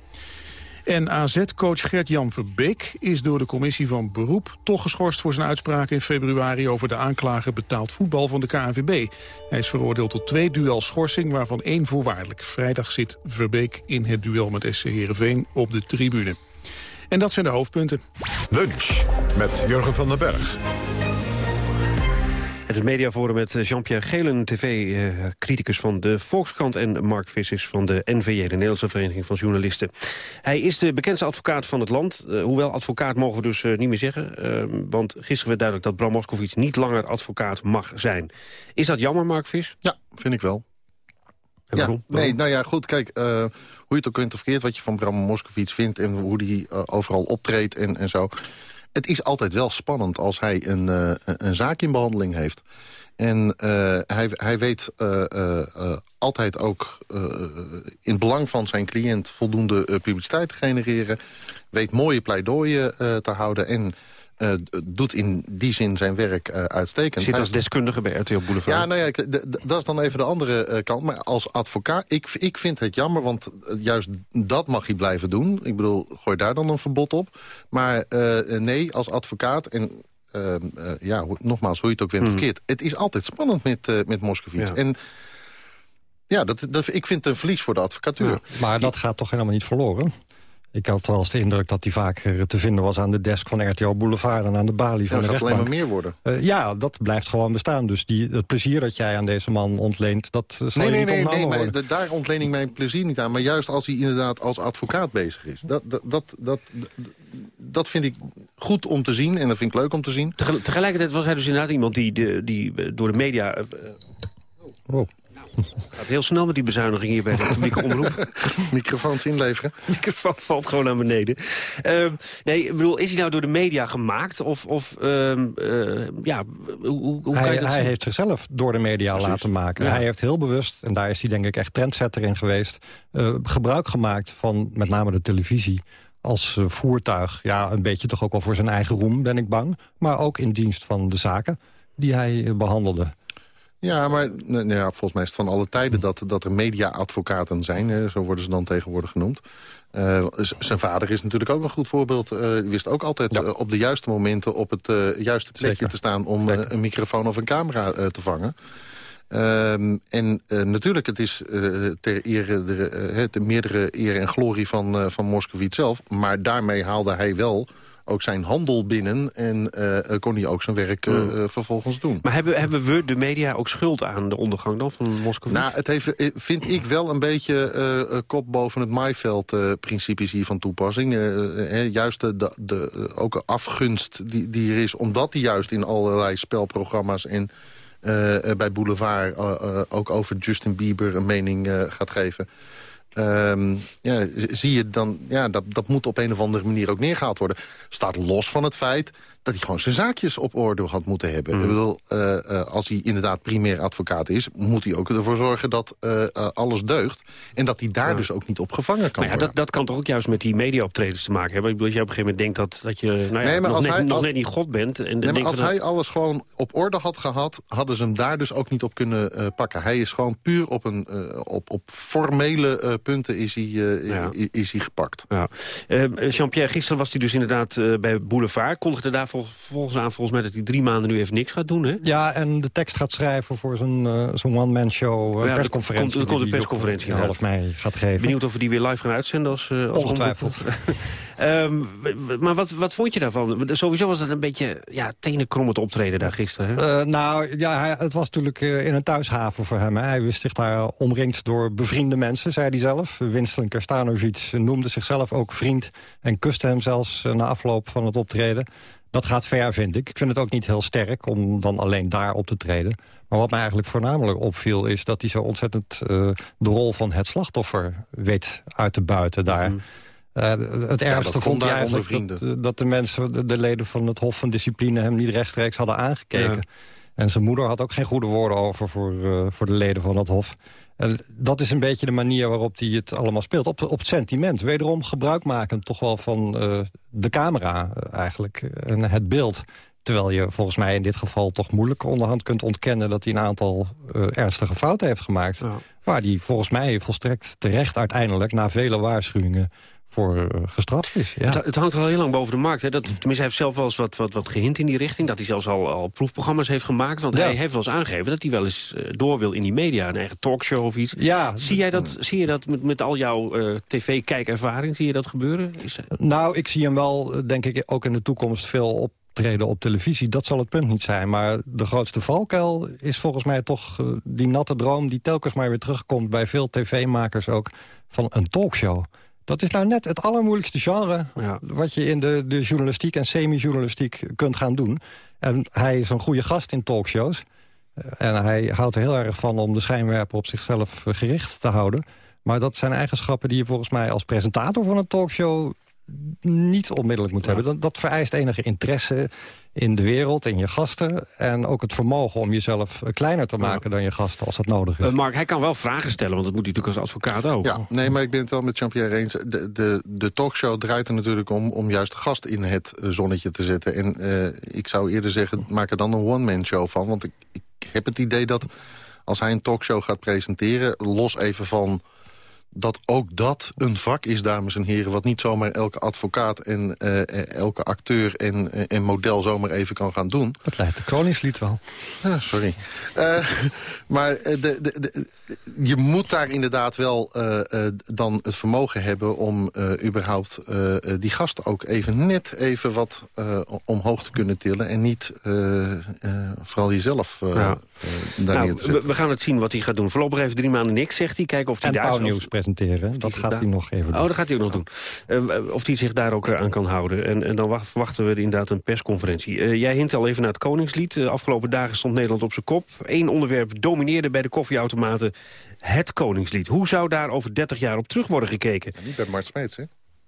En AZ-coach Gert-Jan Verbeek is door de commissie van beroep... toch geschorst voor zijn uitspraak in februari over de aanklager betaald voetbal van de KNVB. Hij is veroordeeld tot twee duels schorsing, waarvan één voorwaardelijk. Vrijdag zit Verbeek in het duel met SC Heerenveen op de tribune. En dat zijn de hoofdpunten. Lunch met Jurgen van den Berg. En het mediaforum met eh, Jean-Pierre Gelen, tv-criticus van de Volkskrant... en Mark Vissers van de NVJ, de Nederlandse Vereniging van Journalisten. Hij is de bekendste advocaat van het land. Eh, hoewel advocaat mogen we dus eh, niet meer zeggen. eh, want gisteren werd duidelijk dat Bram Moskowitz niet langer advocaat mag zijn. Is dat jammer, Mark Vis? Ja, vind ik wel. En Ja, waarom? nee, nou ja, goed, kijk, eh, hoe je het ook kunt of verkeerd... wat je van Bram Moskowitz vindt en hoe die eh, overal optreedt en, en zo. Het is altijd wel spannend als hij een, eh, een- zaak in behandeling heeft. En hij, hij weet altijd ook in het belang van zijn cliënt... voldoende publiciteit te genereren. Weet mooie pleidooien te houden en... eh, doet in die zin zijn werk eh, uitstekend. Zit als deskundige bij RTL Boulevard. ja, nou ja, dat is dan even de andere eh, kant. Maar als advocaat, ik, ik vind het jammer, want juist dat mag hij blijven doen. Ik bedoel, gooi daar dan een verbod op. Maar eh, nee, als advocaat, en eh, eh, ja, hoe- nogmaals, hoe je het ook went of Hmm. verkeerd... het is altijd spannend met, eh met Moskovits. Ja. En ja, dat, dat, ik vind het een verlies voor de advocatuur. Maar dat gaat toch helemaal niet verloren? Ik had wel eens de indruk dat hij vaker te vinden was aan de desk van RTL Boulevard... en aan de balie van Ja, de dat gaat alleen rechtbank. maar meer worden. Eh, ja, dat blijft gewoon bestaan. Dus die, het plezier dat jij aan deze man ontleent, dat eh, zal Nee, je nee, niet nee, nee maar daar ontleen ik mijn plezier niet aan. Maar juist als hij inderdaad als advocaat bezig is. Dat, dat, dat, dat, dat vind ik goed om te zien en dat vind ik leuk om te zien. Tegel- Tegelijkertijd was hij dus inderdaad iemand die, de, die eh, door de media... eh, Oh. Het gaat heel snel met die bezuiniging hier bij de publieke omroep. Microfoons inleveren. microfoon valt gewoon naar beneden. Ehm, nee, ik bedoel, is hij nou door de media gemaakt? Of, of ehm, eh, ja, hoe, hoe hoe kan hij je dat hij zien? heeft zichzelf door de media laten maken. Ja. Hij heeft heel bewust, en daar is hij denk ik echt trendsetter in geweest... eh, gebruik gemaakt van met name de televisie als eh, voertuig. Ja, een beetje toch ook wel voor zijn eigen roem, ben ik bang. Maar ook in dienst van de zaken die hij eh, behandelde. Ja, maar nou, ja, volgens mij is het van alle tijden dat, dat er media-advocaten zijn. Hè, zo worden ze dan tegenwoordig genoemd. Eh, zijn vader is natuurlijk ook een goed voorbeeld. Die wist ook altijd eh, op de juiste momenten op het juiste plekje Zeker. te staan... om een microfoon of een camera te vangen. Ehm, en natuurlijk, het is ter ere, de, de meerdere eer en glorie van, eh van Moskowitz zelf. Maar daarmee haalde hij wel ook zijn handel binnen... en eh, kon hij ook zijn werk eh, Hmm. vervolgens doen. Maar hebben, hebben we, de media, ook schuld aan de ondergang dan van Moskou? Nou, het heeft, eh, vind ik wel een beetje eh, eh, kop boven het maaiveld-principes hier van toepassing. Eh, eh, juist de, de, de, eh, ook een afgunst die, die er is, omdat hij juist in allerlei spelprogramma's... en eh, eh, bij Boulevard eh, eh, ook over Justin Bieber een mening eh, gaat geven... Ehm, ja, zie je dan, ja, dat, dat moet op een of andere manier ook neergehaald worden. Staat los van het feit dat hij gewoon zijn zaakjes op orde had moeten hebben. Ik bedoel, eh, eh, als hij inderdaad primair advocaat is... moet hij ook ervoor zorgen dat eh, alles deugt. En dat hij daar dus ook niet op gevangen kan Nou ja, worden. dat, dat kan toch ook juist met die mediaoptredens te maken hebben? Ik bedoel, als je op een gegeven moment denkt dat, dat je nou ja, Nee, maar nog, als net, hij- nog als- net niet God bent. En Nee, maar als hij alles gewoon op orde had gehad... hadden ze hem daar dus ook niet op kunnen pakken. Hij is gewoon puur op, een, op, op formele punten is hij, eh, i- is hij gepakt. Ja. Eh, Jean-Pierre, gisteren was hij dus inderdaad bij Boulevard. Kondigde daar vol- vervolgens aan volgens mij dat hij drie maanden nu even niks gaat doen. Hè? Ja, en de tekst gaat schrijven voor zo'n zo'n one-man-show Ja, uh, er persconferentie. komt- er komt een op, persconferentie, eh, half mei gaat geven. Benieuwd of we die weer live gaan uitzenden als, als Ongetwijfeld. Ehm, maar wat, wat vond je daarvan? Sowieso was het een beetje ja, tenenkrommend optreden daar gisteren. Hè? Nou, ja, hij, het was natuurlijk in een thuishaven voor hem. Hè. Hij wist zich daar omringd door bevriende mensen, zei hij zelf. Winston Kerstanovic noemde zichzelf ook vriend... en kuste hem zelfs na afloop van het optreden. Dat gaat ver, vind ik. Ik vind het ook niet heel sterk om dan alleen daar op te treden. Maar wat mij eigenlijk voornamelijk opviel... is dat hij zo ontzettend eh, de rol van het slachtoffer weet uit te buiten daar... Eh, het ergste vond hij eigenlijk dat, eh, dat de mensen, de, de leden van het Hof van Discipline... hem niet rechtstreeks hadden aangekeken. Ja. En zijn moeder had ook geen goede woorden over voor, voor de leden van het Hof. Dat is een beetje de manier waarop hij het allemaal speelt. Op, op het sentiment. Wederom gebruikmakend toch wel van eh, de camera eh, eigenlijk. En het beeld. Terwijl je volgens mij in dit geval toch moeilijk onderhand kunt ontkennen... dat hij een aantal eh, ernstige fouten heeft gemaakt. Waar hij volgens mij volstrekt terecht uiteindelijk... na vele waarschuwingen voor eh, gestraft is. Ja. Het, het hangt al heel lang boven de markt. Hè? Dat, tenminste, hij heeft zelf wel eens wat, wat, wat gehint in die richting. Dat hij zelfs al, al proefprogramma's heeft gemaakt. Want Ja. hij heeft wel eens aangegeven dat hij wel eens eh, door wil in die media. Een eigen talkshow of iets. Ja. Zie jij dat, zie je dat met, met al jouw eh, tv-kijkervaring? Zie je dat gebeuren? Is, Nou, ik zie hem wel, denk ik, ook in de toekomst veel optreden op televisie. Dat zal het punt niet zijn. Maar de grootste valkuil is volgens mij toch die natte droom... die telkens maar weer terugkomt bij veel tv-makers ook, van een talkshow. Dat is nou net het allermoeilijkste genre... wat je in de, de journalistiek en semi-journalistiek kunt gaan doen. En hij is een goede gast in talkshows. Eh, En hij houdt er heel erg van om de schijnwerper op zichzelf eh, gericht te houden. Maar dat zijn eigenschappen die je volgens mij als presentator van een talkshow niet onmiddellijk moet hebben. Dat, dat vereist enige interesse in de wereld, in je gasten... en ook het vermogen om jezelf eh, kleiner te maken dan je gasten als dat nodig is. eh, Mark, hij kan wel vragen stellen, want dat moet hij natuurlijk als advocaat ook. Ja, nee, maar ik ben het wel met Jean-Pierre eens. De, de, de talkshow draait er natuurlijk om om juist de gast in het eh, zonnetje te zetten. En eh, ik zou eerder zeggen, maak er dan een one-man show van. Want ik, ik heb het idee dat als hij een talkshow gaat presenteren... los even van dat ook dat een vak is, dames en heren... wat niet zomaar elke advocaat en eh, eh, elke acteur en, eh, en model zomaar even kan gaan doen. Dat lijkt de Koningslied wel. Ah, sorry. Maar de, de, de- je moet daar inderdaad wel eh, eh, dan het vermogen hebben... om eh, überhaupt die gasten ook even net even wat eh, omhoog te kunnen tillen... en niet eh, eh, vooral jezelf eh, Ja. daar Nou, neer te we, zetten. we gaan het zien wat hij gaat doen. Voorlopig even drie maanden niks, zegt hij. Kijken of hij En daar... Pauwnieuws presenteren, dat gaat hij nog even doen. Oh, dat gaat hij ook nog doen. Eh, of hij zich daar ook aan kan houden. En, en dan wacht- verwachten we inderdaad een persconferentie. Eh, jij hint al even naar het Koningslied. De afgelopen dagen stond Nederland op zijn kop. Eén onderwerp domineerde bij de koffieautomaten. Het Koningslied. Hoe zou daar over 30 jaar op terug worden gekeken? Niet bij Mart Smeets, hè?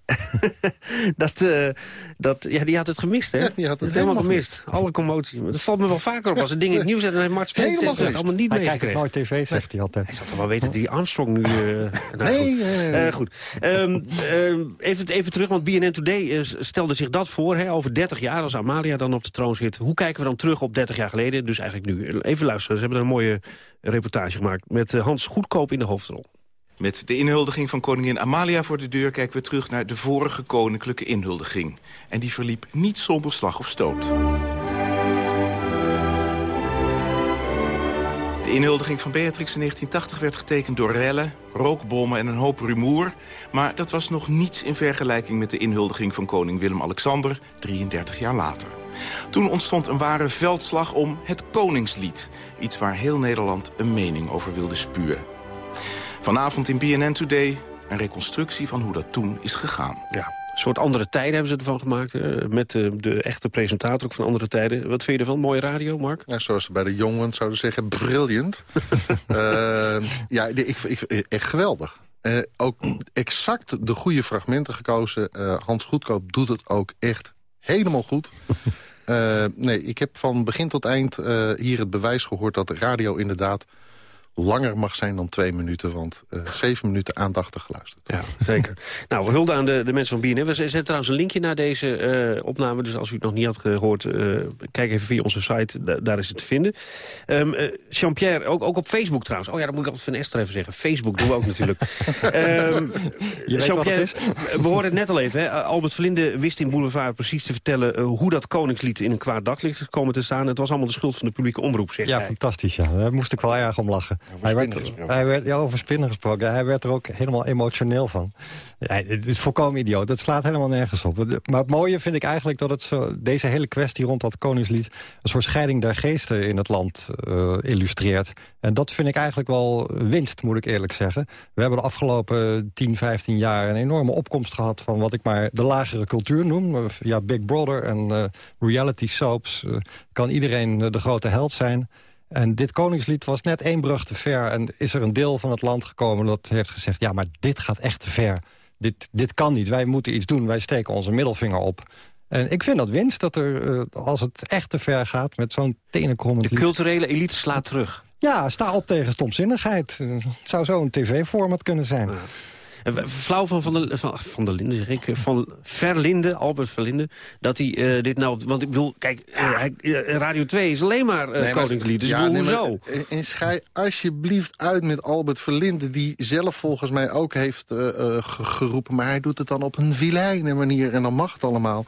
Dat, eh, dat, ja, die had het gemist, hè? Ja, die had het helemaal helemaal gemist. Alle commotie. Maar Dat valt me wel vaker op. Als er dingen in het nieuws zijn, dan heeft Mart Spence het allemaal niet Hij kijkt meegekregen. nooit tv, zegt hij altijd. Hij zou toch wel weten dat die Armstrong nu... eh, nou, Nee, goed. nee, nee. Eh, goed. Ehm, ehm, even, even terug, want BNN Today stelde zich dat voor. Hè, over 30 jaar, als Amalia dan op de troon zit. Hoe kijken we dan terug op 30 jaar geleden? Dus eigenlijk nu. Even luisteren, ze hebben er een mooie reportage gemaakt... met Hans Goedkoop in de hoofdrol. Met de inhuldiging van koningin Amalia voor de deur... kijken we terug naar de vorige koninklijke inhuldiging. En die verliep niet zonder slag of stoot. De inhuldiging van Beatrix in 1980 werd getekend door rellen, rookbommen en een hoop rumoer. Maar dat was nog niets in vergelijking met de inhuldiging van koning Willem-Alexander 33 jaar later. Toen ontstond een ware veldslag om het Koningslied. Iets waar heel Nederland een mening over wilde spuwen. Vanavond in BNN Today een reconstructie van hoe dat toen is gegaan. Ja, een soort andere tijden hebben ze ervan gemaakt. eh, met eh, de echte presentator ook van andere tijden. Wat vind je ervan? Mooie radio, Mark? Ja, zoals ze bij de jongen zouden zeggen, brilliant. Eh, ja, ik, echt geweldig. Eh, ook exact de goede fragmenten gekozen. Eh, Hans Goedkoop doet het ook echt helemaal goed. Eh, nee, ik heb van begin tot eind eh, hier het bewijs gehoord... dat de radio inderdaad langer mag zijn dan twee minuten. Want eh, zeven minuten aandachtig geluisterd. Ja, zeker. nou, we hulden aan de, de mensen van BNN. We zetten trouwens een linkje naar deze eh, opname. Dus als u het nog niet had gehoord, eh, kijk even via onze site. Da- daar is het te vinden. Ehm eh, Jean-Pierre, ook, ook op Facebook trouwens. Oh ja, dat moet ik altijd van Esther even zeggen. Facebook doen we ook natuurlijk. Ehm weet wat het is? we hoorden het net al even. Hè? Albert Verlinde wist in Boulevard precies te vertellen... hoe dat Koningslied in een kwaad daglicht is komen te staan. Het was allemaal de schuld van de publieke omroep, zegt Ja, hij. fantastisch. Ja. Daar moest ik wel erg om lachen. Over hij werd, hij werd, ja, over spinnen gesproken. Hij werd er ook helemaal emotioneel van. Ja, het is volkomen idioot. Het slaat helemaal nergens op. Maar het mooie vind ik eigenlijk dat het zo, deze hele kwestie rond dat Koningslied... een soort scheiding der geesten in het land eh, illustreert. En dat vind ik eigenlijk wel winst, moet ik eerlijk zeggen. We hebben de afgelopen 10, 15 jaar een enorme opkomst gehad... van wat ik maar de lagere cultuur noem. Ja, Big Brother en eh, reality soaps. eh, kan iedereen de grote held zijn... En dit Koningslied was net één brug te ver. En is er een deel van het land gekomen dat heeft gezegd... ja, maar dit gaat echt te ver. Dit, dit kan niet. Wij moeten iets doen. Wij steken onze middelvinger op. En ik vind dat winst dat er, eh, als het echt te ver gaat... met zo'n tenenkrommend De lied... culturele elite slaat terug. Ja, sta op tegen stomzinnigheid. Eh, Het zou zo een tv-format kunnen zijn. Flauw van Van der, van, van der Linde, zeg ik. Van Verlinde, Albert Verlinde. Dat hij eh, dit nou... Want ik bedoel, kijk, eh, eh, Radio 2 is alleen maar eh Nee, Koningslied. Dus ja, ik bedoel, nee, maar- hoezo? En, en schij alsjeblieft uit met Albert Verlinde... die zelf volgens mij ook heeft eh, eh, ge- geroepen... maar hij doet het dan op een vilijne manier en dan mag het allemaal...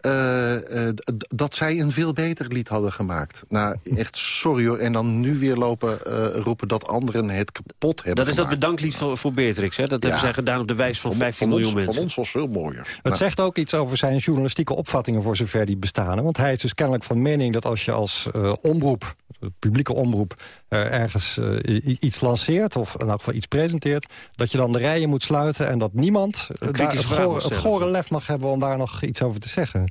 Eh, eh, dat zij een veel beter lied hadden gemaakt. Nou, echt sorry hoor. En dan nu weer lopen eh, roepen dat anderen het kapot hebben Dat is dat bedanklied voor, voor Beatrix. Hè? Dat hebben zij gedaan op de wijs van 15 miljoen ons, mensen. Van ons was veel mooier. Het Nou, zegt ook iets over zijn journalistieke opvattingen... voor zover die bestaan. hè. Want hij is dus kennelijk van mening dat als je als eh, omroep... publieke omroep eh, ergens iets lanceert... of in elk geval iets presenteert... dat je dan de rijen moet sluiten... en dat niemand daar het, gore, het gore lef mag hebben... om daar nog iets over te zeggen.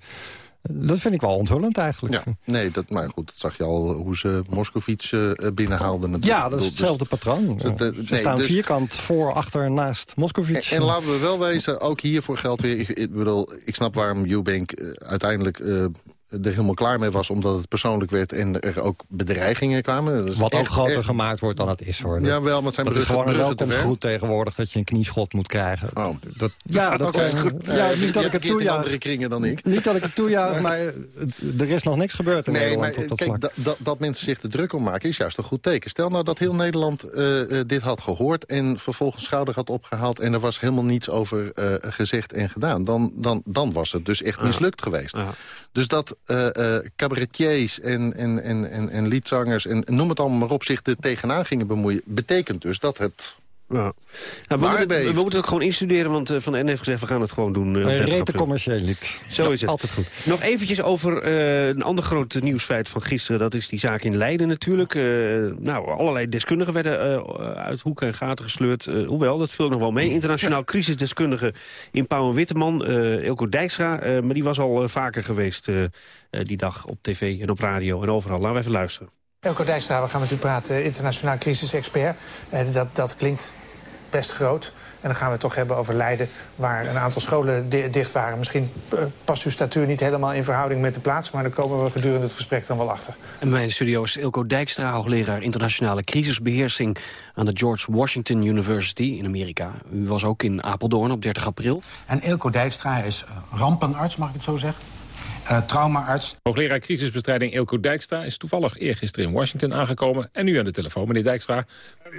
Dat vind ik wel onthullend eigenlijk. ja, nee, dat, maar goed, dat zag je al hoe ze Moskovits eh, binnenhaalden. natuurlijk. Ja, dat is dus- hetzelfde patroon. Ze nee, staan dus- vierkant voor, achter, naast Moskovits. En, en laten we wel wezen, ook hiervoor geldt weer... Ik, ik bedoel, ik snap waarom Eubank eh, uiteindelijk eh, er helemaal klaar mee was... omdat het persoonlijk werd en er ook bedreigingen kwamen. Is Wat ook echt- groter echt- gemaakt wordt dan het is. Hoor. Ja, wel, maar het zijn dat is bruggen- gewoon een te welkomstgroet tegenwoordig... dat je een knieschot moet krijgen. Oh. Dat, ja, dat, eh, goed. ja, Eh, niet dat ik het toejuich. andere kringen dan ik. Niet dat ik het toejuich, maar er is nog niks gebeurd in Nee, Nederland maar op dat kijk, vlak. dat, dat, dat mensen zich er druk om maken is juist een goed teken. Stel nou dat heel Nederland eh, eh, dit had gehoord... en vervolgens schouder had opgehaald... en er was helemaal niets over eh, gezegd en gedaan. Dan, dan, dan was het dus echt mislukt geweest. Dus dat eh, cabaretiers en, en, en, en, en liedzangers... en noem het allemaal maar op, zich er tegenaan gingen bemoeien... betekent dus dat het... Ja. Nou, we, moeten, we moeten het ook gewoon instuderen, want eh, Van de N heeft gezegd... we gaan het gewoon doen. eh, op Een 30 rete april. commercieel lied. Zo is het. Altijd goed. Nog eventjes over eh, een ander groot nieuwsfeit van gisteren. Dat is die zaak in Leiden natuurlijk. Eh, nou, allerlei deskundigen werden eh, uit hoeken en gaten gesleurd. Hoewel, dat viel nog wel mee. Internationaal crisisdeskundige in Pauw en Witteman, eh Elko Dijkstra. eh, maar die was al vaker geweest die dag op tv en op radio en overal. Laten we even luisteren. Elko Dijkstra, we gaan met u praten, internationaal crisisexpert. Eh, dat, dat klinkt best groot. En dan gaan we het toch hebben over Leiden, waar een aantal scholen di- dicht waren. Misschien eh, past uw statuur niet helemaal in verhouding met de plaats... maar daar komen we gedurende het gesprek dan wel achter. En bij de studio is Ilko Dijkstra, hoogleraar internationale crisisbeheersing aan de George Washington University in Amerika. U was ook in Apeldoorn op 30 april. En Ilko Dijkstra is eh, rampenarts, mag ik het zo zeggen? Eh, traumaarts. Hoogleraar crisisbestrijding Ilko Dijkstra is toevallig eergisteren in Washington aangekomen... en nu aan de telefoon, meneer Dijkstra.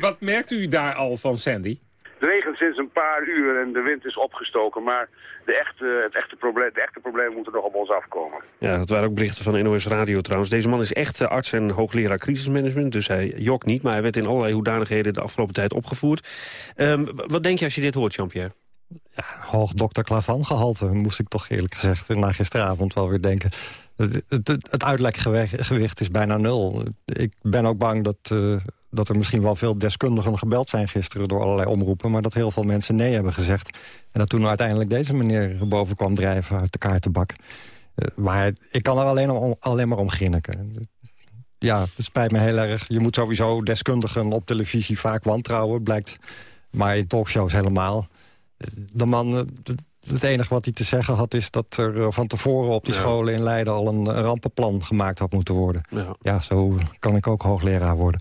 Wat merkt u daar al van Sandy? Het regent sinds een paar uur en de wind is opgestoken. Maar de echte, het echte probleem, de echte problemen moeten nog op ons afkomen. Ja, dat waren ook berichten van NOS Radio trouwens. Deze man is echt eh, arts en hoogleraar crisismanagement. Dus hij jokt niet, maar hij werd in allerlei hoedanigheden de afgelopen tijd opgevoerd. Ehm, wat denk je als je dit hoort, Jean-Pierre? Ja, hoog dokter Klavan gehalte, moest ik toch eerlijk gezegd na gisteravond wel weer denken. Het, het, uitlekgewicht is bijna nul. Ik ben ook bang dat, uh, dat er misschien wel veel deskundigen gebeld zijn gisteren... door allerlei omroepen, maar dat heel veel mensen nee hebben gezegd. En dat toen uiteindelijk deze meneer boven kwam drijven uit de kaartenbak. Uh, maar ik kan er alleen, om, alleen maar om grinniken. Ja, het spijt me heel erg. Je moet sowieso deskundigen op televisie vaak wantrouwen, blijkt. Maar in talkshows helemaal. De man, het enige wat hij te zeggen had is dat er eh, van tevoren op die scholen in Leiden al een, rampenplan gemaakt had moeten worden. Ja. ja, zo kan ik ook hoogleraar worden.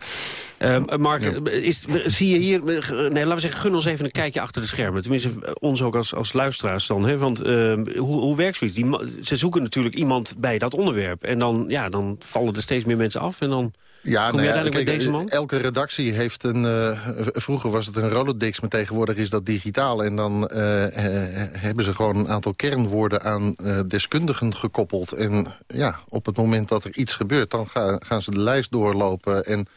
Uh, Mark, is, zie je hier... Nee, laten we zeggen, gun ons even een kijkje achter de schermen. Tenminste, ons ook als, als luisteraars dan. Hè? Want uh, hoe, hoe werkt zoiets? Die, ze zoeken natuurlijk iemand bij dat onderwerp. En dan, ja, dan vallen er steeds meer mensen af en dan... Ja, nou ja kijk, deze man? elke redactie heeft een... Uh, vroeger was het een Rolodex, maar tegenwoordig is dat digitaal. En dan uh, hebben ze gewoon een aantal kernwoorden aan uh, deskundigen gekoppeld. En ja, op het moment dat er iets gebeurt, dan gaan, gaan ze de lijst doorlopen. En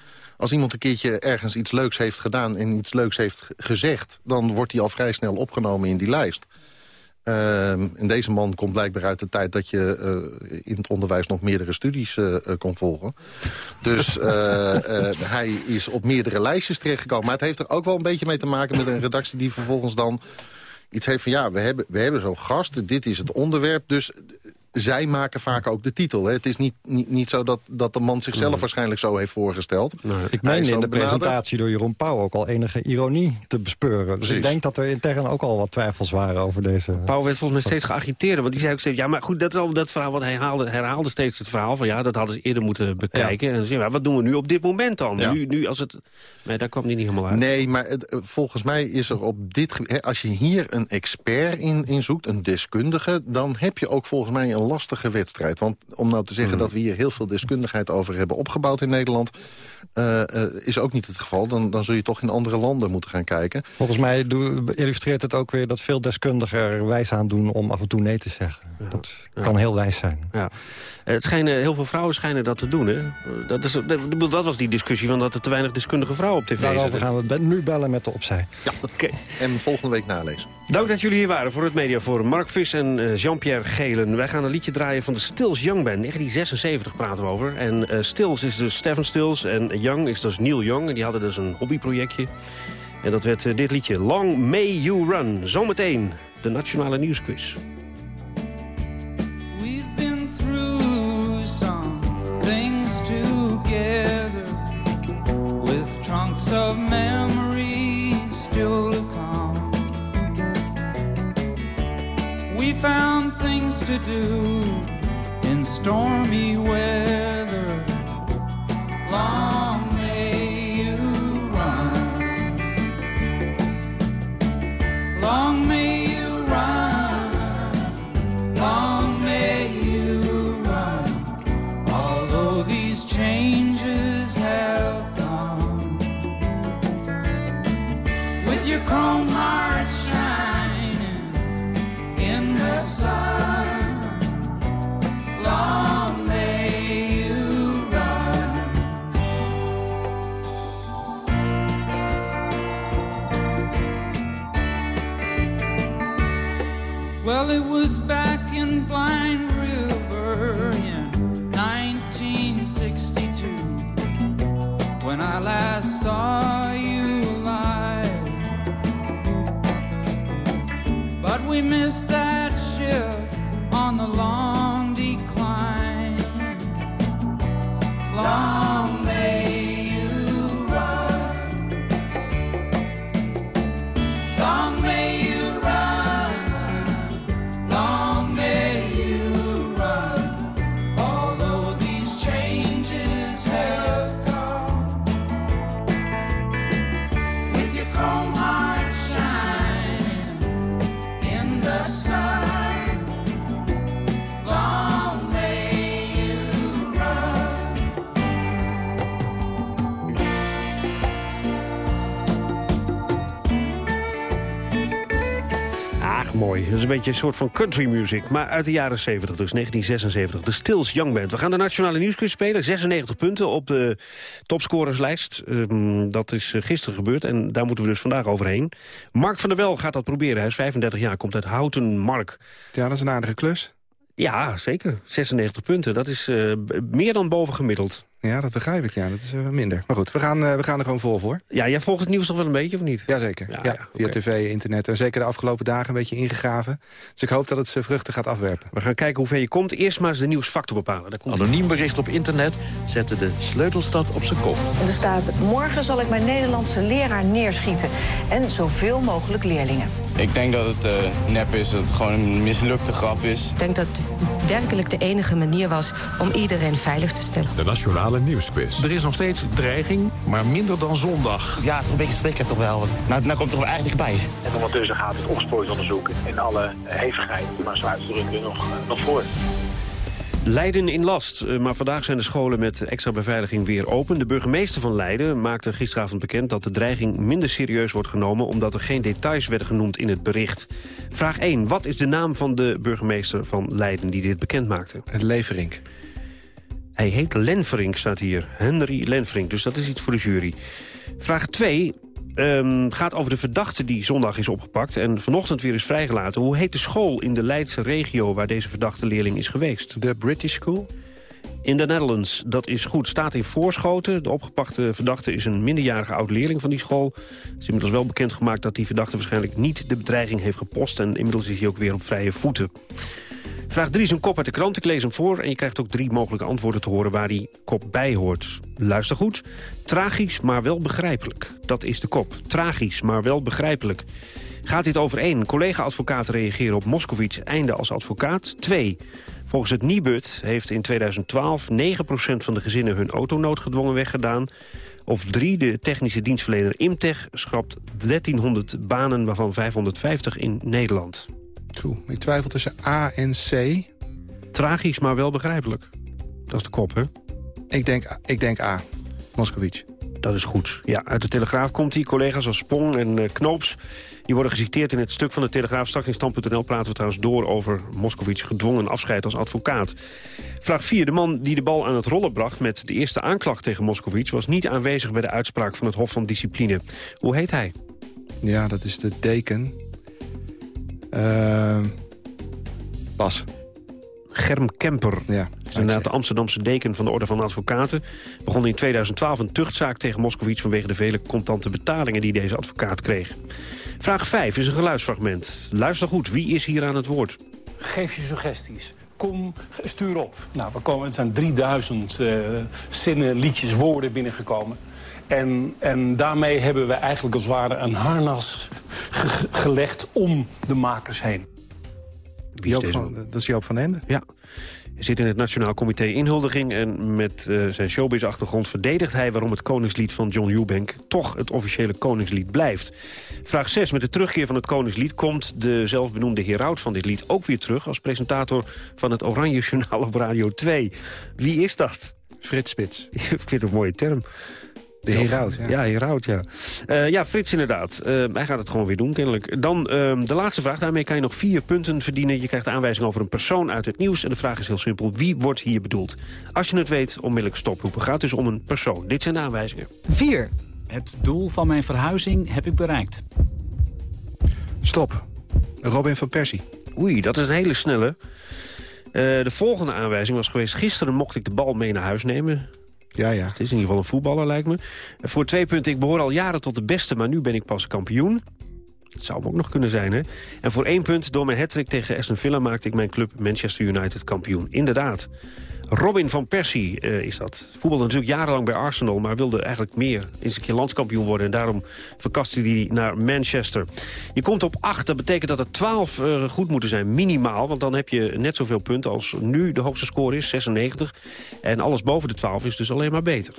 als iemand een keertje ergens iets leuks heeft gedaan en iets leuks heeft gezegd... dan wordt hij al vrij snel opgenomen in die lijst. Uh, en deze man komt blijkbaar uit de tijd dat je uh, in het onderwijs nog meerdere studies uh, kon volgen. Dus hij is op meerdere lijstjes terechtgekomen. Maar het heeft er ook wel een beetje mee te maken met een redactie die vervolgens dan iets heeft van... ja, we hebben, we hebben zo'n gast, dit is het onderwerp, dus zij maken vaak ook de titel. Hè. Het is niet, niet, niet zo dat, dat de man zichzelf waarschijnlijk zo heeft voorgesteld. Ik meen in de presentatie door Jeroen Pauw ook al enige ironie te bespeuren. Dus ik denk dat er intern ook al wat twijfels waren over deze... Pauw werd volgens mij steeds geagiteerd. Want die zei ook steeds, ja maar goed, dat, dat verhaal, wat hij haalde, herhaalde steeds het verhaal van ja, dat hadden ze eerder moeten bekijken. En dan zei ja, wat doen we nu op dit moment dan? Nu, nu als het... Nee, daar kwam hij niet helemaal uit. Nee, maar het, volgens mij is er op dit... Als je hier een expert in, in zoekt, een deskundige... dan heb je ook volgens mij een een lastige wedstrijd. Want om nou te zeggen hmm. dat we hier heel veel deskundigheid over hebben opgebouwd in Nederland... Uh, uh, is ook niet het geval. Dan, dan zul je toch in andere landen moeten gaan kijken. Volgens mij illustreert het ook weer dat veel deskundigen er wijs aan doen... om af en toe nee te zeggen. dat kan heel wijs zijn. Ja. Het schijnen, heel veel vrouwen schijnen dat te doen. Hè? Dat, is, dat, was die discussie van dat er te weinig deskundige vrouwen op tv zijn. Daarover gaan we nu bellen met de opzij. Ja, oké. En volgende week nalezen. Dank dat jullie hier waren voor het Mediaforum. Mark Vis en Jean-Pierre Gelen. Wij gaan een liedje draaien van de Stills Young Band. 1976 praten we over. En uh, Stills is dus Stephen Stills en Young is dus Neil Young. En die hadden dus een hobbyprojectje. En dat werd uh, dit liedje. Long May You Run. Zometeen de Nationale Nieuwsquiz. We've been through some things together. With trunks of memories still to come. We found things to do in stormy weather. Mooi. Dat is een beetje een soort van country music. Maar uit de jaren 70, dus 1976. De Stills Young Band. We gaan de Nationale Nieuwsquiz spelen. 96 punten op de topscorerslijst. Um, dat is uh, gisteren gebeurd en daar moeten we dus vandaag overheen. Mark van der Wel gaat dat proberen. Hij is 35 jaar, komt uit Houten Mark. Ja, dat is een aardige klus. Ja, zeker. 96 punten. Dat is uh, meer dan bovengemiddeld. Ja, dat begrijp ik. Ja, dat is uh, minder. Maar goed, we gaan, uh, we gaan er gewoon vol voor. Ja, jij volgt het nieuws toch wel een beetje, of niet? Jazeker. Ja, ja, ja via okay. tv, internet. En zeker de afgelopen dagen een beetje ingegraven. Dus ik hoop dat het zijn vruchten gaat afwerpen. We gaan kijken hoe ver je komt. Eerst maar eens de nieuwsfactor bepalen. Daar komt Anoniem bericht op internet zette de sleutelstad op zijn kop. Er staat, morgen zal ik mijn Nederlandse leraar neerschieten. En zoveel mogelijk leerlingen. Ik denk dat het uh, nep is, dat het gewoon een mislukte grap is. Ik denk dat het werkelijk de enige manier was om iedereen veilig te stellen. De Nationale Nieuwsquiz. Er is nog steeds dreiging, maar minder dan zondag. Ja, toch een beetje schrikken toch wel. Nou, nou komt er wel eigenlijk bij. En ondertussen gaat het opsporingsonderzoek in alle hevigheid, maar zo uitdrukken nog, nog voor. Leiden in last, maar vandaag zijn de scholen met extra beveiliging weer open. De burgemeester van Leiden maakte gisteravond bekend dat de dreiging minder serieus wordt genomen... omdat er geen details werden genoemd in het bericht. Vraag 1. Wat is de naam van de burgemeester van Leiden die dit bekend maakte? Leverink. Hij heet Lenverink, staat hier. Henry Lenverink, dus dat is iets voor de jury. Vraag 2 um, gaat over de verdachte die zondag is opgepakt... en vanochtend weer is vrijgelaten. Hoe heet de school in de Leidse regio waar deze verdachte leerling is geweest? De British School? In de Netherlands, dat is goed. Staat in Voorschoten. De opgepakte verdachte is een minderjarige oud-leerling van die school. Het is inmiddels wel bekendgemaakt dat die verdachte waarschijnlijk niet de bedreiging heeft gepost... en inmiddels is hij ook weer op vrije voeten. Vraag 3 is een kop uit de krant. Ik lees hem voor en je krijgt ook drie mogelijke antwoorden te horen waar die kop bij hoort. Luister goed. Tragisch, maar wel begrijpelijk. Dat is de kop. Tragisch, maar wel begrijpelijk. Gaat dit over één? Collega-advocaten reageren op Moskovits einde als advocaat. 2. Volgens het Nibud heeft in 2012 9% van de gezinnen hun autonood gedwongen weggedaan. Of 3. De technische dienstverlener Imtech schrapt 1300 banen, waarvan 550 in Nederland. Toe. Ik twijfel tussen A en C. Tragisch, maar wel begrijpelijk. Dat is de kop, hè? Ik denk, ik denk A. Moskowitz. Dat is goed. Ja, uit de Telegraaf komt hij. Collega's als Spong en uh, Knoops... die worden geciteerd in het stuk van de Telegraaf. Straks in stand.nl praten we trouwens door over Moskowitz... gedwongen afscheid als advocaat. Vraag 4. De man die de bal aan het rollen bracht met de eerste aanklacht tegen Moskowitz... was niet aanwezig bij de uitspraak van het Hof van Discipline. Hoe heet hij? Ja, dat is de deken. Uh, Bas. Germ Kemper. Ja, is inderdaad de Amsterdamse deken van de Orde van Advocaten. Begon in 2012 een tuchtzaak tegen Moskowitz... vanwege de vele contante betalingen die deze advocaat kreeg. Vraag 5 is een geluidsfragment. Luister goed, wie is hier aan het woord? Geef je suggesties. Kom, stuur op. Nou, we komen, het zijn 3000 uh, zinnen, liedjes, woorden binnengekomen. En, en daarmee hebben we eigenlijk als het ware een harnas ge gelegd om de makers heen. Joop van, dat is Joop van Ende? Ja. Hij zit in het Nationaal Comité Inhuldiging... en met uh, zijn showbiz-achtergrond verdedigt hij... waarom het koningslied van John Eubank toch het officiële koningslied blijft. Vraag 6. Met de terugkeer van het koningslied... komt de zelfbenoemde heraut van dit lied ook weer terug... als presentator van het Oranje Journaal op Radio 2. Wie is dat? Frits Spits. Ik vind het een mooie term. De heraut, ja. Ja, heraut, ja. Uh, ja, Frits inderdaad. Uh, hij gaat het gewoon weer doen, kennelijk. Dan uh, de laatste vraag. Daarmee kan je nog vier punten verdienen. Je krijgt de aanwijzing over een persoon uit het nieuws. En de vraag is heel simpel. Wie wordt hier bedoeld? Als je het weet, onmiddellijk stoproepen. Gaat dus om een persoon. Dit zijn de aanwijzingen. 4. Het doel van mijn verhuizing heb ik bereikt. Stop. Robin van Persie. Oei, dat is een hele snelle. de volgende aanwijzing was geweest... gisteren mocht ik de bal mee naar huis nemen. Ja, ja. Het is in ieder geval een voetballer, lijkt me. Voor twee punten, ik behoor al jaren tot de beste... maar nu ben ik pas kampioen. Dat zou ook nog kunnen zijn, hè? En voor één punt, door mijn hattrick tegen Aston Villa... maakte ik mijn club Manchester United kampioen. Inderdaad. Robin van Persie uh, is dat. Voetbalde natuurlijk jarenlang bij Arsenal... maar wilde eigenlijk meer eens een keer landskampioen worden. En daarom verkaste hij naar Manchester. Je komt op 8, dat betekent dat er 12 uh, goed moeten zijn, minimaal. Want dan heb je net zoveel punten als nu de hoogste score is, 96. En alles boven de 12 is dus alleen maar beter.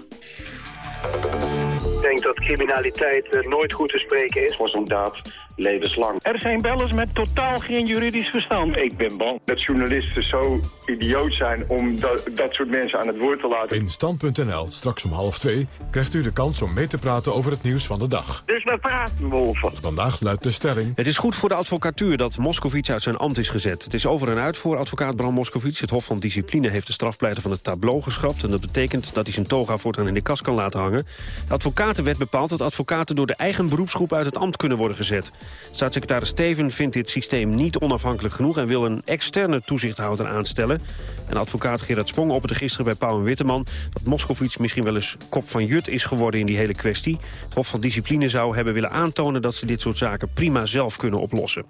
Ik denk dat criminaliteit uh, nooit goed te spreken is. voor zo'n daad levenslang. Er zijn bellers met totaal geen juridisch verstand. Ik ben bang dat journalisten zo idioot zijn om dat, dat soort mensen aan het woord te laten. In Stand.nl, straks om half twee, krijgt u de kans om mee te praten over het nieuws van de dag. Dus we praten, Wolven. Vandaag luidt de stelling... Het is goed voor de advocatuur dat Moscovic uit zijn ambt is gezet. Het is over en uit voor advocaat Bram Moscovic. Het Hof van Discipline heeft de strafpleiter van het tableau geschrapt... en dat betekent dat hij zijn toga voortaan in de kast kan laten hangen. De advocatenwet bepaalt dat advocaten door de eigen beroepsgroep uit het ambt kunnen worden gezet. Staatssecretaris Steven vindt dit systeem niet onafhankelijk genoeg... en wil een externe toezichthouder aanstellen. En advocaat Gerard Spong opende gisteren bij Pauw en Witteman... dat Moscovic misschien wel eens kop van jut is geworden in die hele kwestie. Het Hof van Discipline zou hebben willen aantonen... dat ze dit soort zaken prima zelf kunnen oplossen.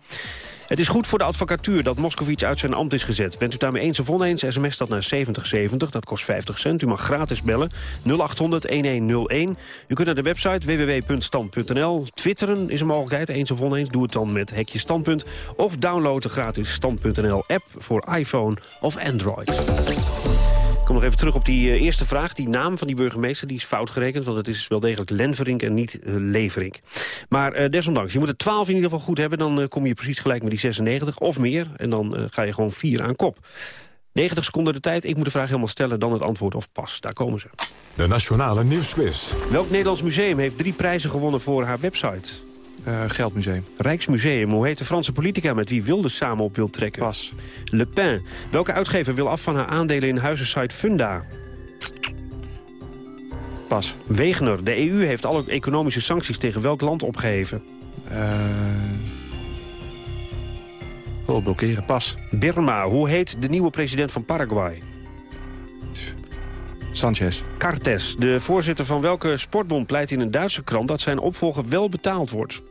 Het is goed voor de advocatuur dat Moscovic uit zijn ambt is gezet. Bent u daarmee eens of oneens, sms dat naar 7070, dat kost 50 cent. U mag gratis bellen, 0800-1101. U kunt naar de website www.stand.nl. Twitteren is een mogelijkheid, eens of oneens. Doe het dan met hekje standpunt. Of download de gratis stand.nl-app voor iPhone of Android. Kom nog even terug op die eh, eerste vraag. Die naam van die burgemeester die is fout gerekend... want het is wel degelijk Lenverink en niet uh, Leverink. Maar uh, desondanks, je moet het 12 in ieder geval goed hebben... dan kom je precies gelijk met die 96 of meer. En dan ga je gewoon 4 aan kop. 90 seconden de tijd, ik moet de vraag helemaal stellen... dan het antwoord of pas, daar komen ze. De Nationale Nieuwsquiz. Welk Nederlands museum heeft drie prijzen gewonnen voor haar website? Uh, Geldmuseum. Rijksmuseum. Hoe heet de Franse politica met wie Wilders samen op wil trekken? Pas. Le Pen. Welke uitgever wil af van haar aandelen in huizensite Funda? Pas. Wegener. De EU heeft alle economische sancties tegen welk land opgeheven? Uh... Oh, blokkeren. Pas. Birma. Hoe heet de nieuwe president van Paraguay? Sanchez. Cartes. De voorzitter van welke sportbond pleit in een Duitse krant... dat zijn opvolger wel betaald wordt?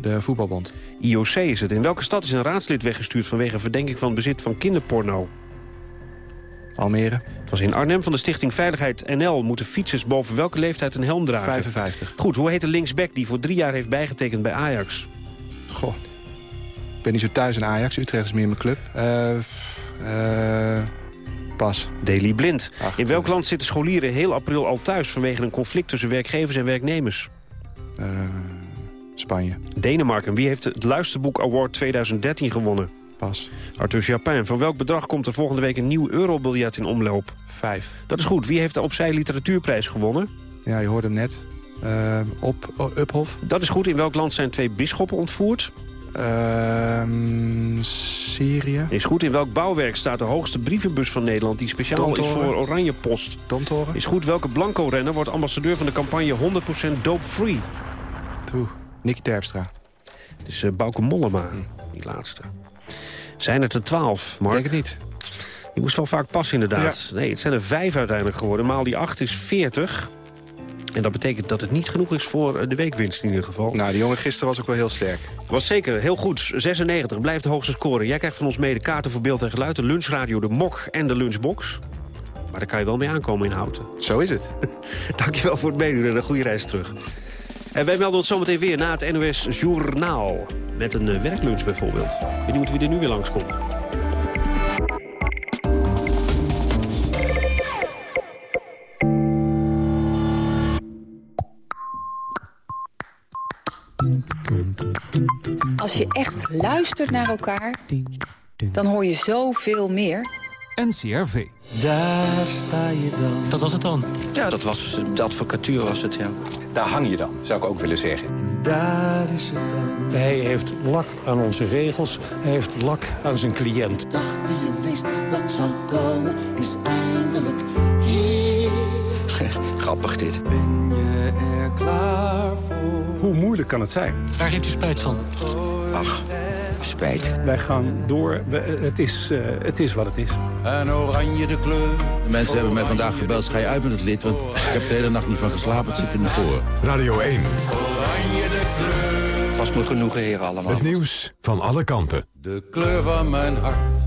De voetbalbond. IOC is het. In welke stad is een raadslid weggestuurd... vanwege verdenking van bezit van kinderporno? Almere. Het was in Arnhem van de Stichting Veiligheid NL... moeten fietsers boven welke leeftijd een helm dragen? 55. Goed, hoe heet de linksback die voor drie jaar heeft bijgetekend bij Ajax? Goh. Ik ben niet zo thuis in Ajax. Utrecht is meer mijn club. Eh... Uh, Pas. Daily Blind. Ach, in welk land zitten scholieren heel april al thuis... vanwege een conflict tussen werkgevers en werknemers? Uh, Spanje. Denemarken. Wie heeft het Luisterboek Award 2013 gewonnen? Pas. Arthur Japin. Van welk bedrag komt er volgende week een nieuw eurobiljet in omloop? Vijf. Dat is goed. Wie heeft de Opzij Literatuurprijs gewonnen? Ja, je hoorde hem net. Uh, op Uphof. Dat is goed. In welk land zijn twee bisschoppen ontvoerd? Uh, Syrië. Is goed. In welk bouwwerk staat de hoogste brievenbus van Nederland... die speciaal Domtoren. is voor Oranje Post? Domtoren. Is goed. Welke blanco-renner wordt ambassadeur van de campagne 100% dope-free? Toe. Nicky Terpstra. Is uh, Bauke Mollema, die laatste. Zijn het er twaalf, Mark? Denk het niet. Je moest wel vaak passen, inderdaad. Ja. Nee, het zijn er vijf uiteindelijk geworden. Maal die acht is 40. En dat betekent dat het niet genoeg is voor de weekwinst in ieder geval. Nou, die jongen gisteren was ook wel heel sterk. Was zeker heel goed. 96 blijft de hoogste score. Jij krijgt van ons mede kaarten voor beeld en geluid. De lunchradio, de mok en de lunchbox. Maar daar kan je wel mee aankomen in Houten. Zo is het. Dankjewel voor het meedoen en een goede reis terug. En wij melden ons zometeen weer na het NOS Journaal. Met een uh, werklunch bijvoorbeeld. Benieuwd wie er nu weer langskomt. Als je echt luistert naar elkaar, dan hoor je zoveel meer. NCRV. Daar sta je dan. Dat was het dan? Ja, dat was de advocatuur was het, ja. Daar hang je dan, zou ik ook willen zeggen. Daar is het dan. Hij heeft lak aan onze regels. Hij heeft lak aan zijn cliënt. Dag die je wist dat zou komen, is eindelijk hier. Grappig dit. Ben klaar voor? Hoe moeilijk kan het zijn? Waar heeft u spijt van? Ach, spijt. Wij gaan door. Het is, uh, het is wat het is. En oranje de kleur. De mensen hebben mij vandaag gebeld. Ga je uit met het lid? Want ik heb de hele nacht niet van geslapen. Het zit in mijn oren. Radio 1. Oranje de kleur. Het was me genoegen, heren, allemaal. Het nieuws van alle kanten. De kleur van mijn hart.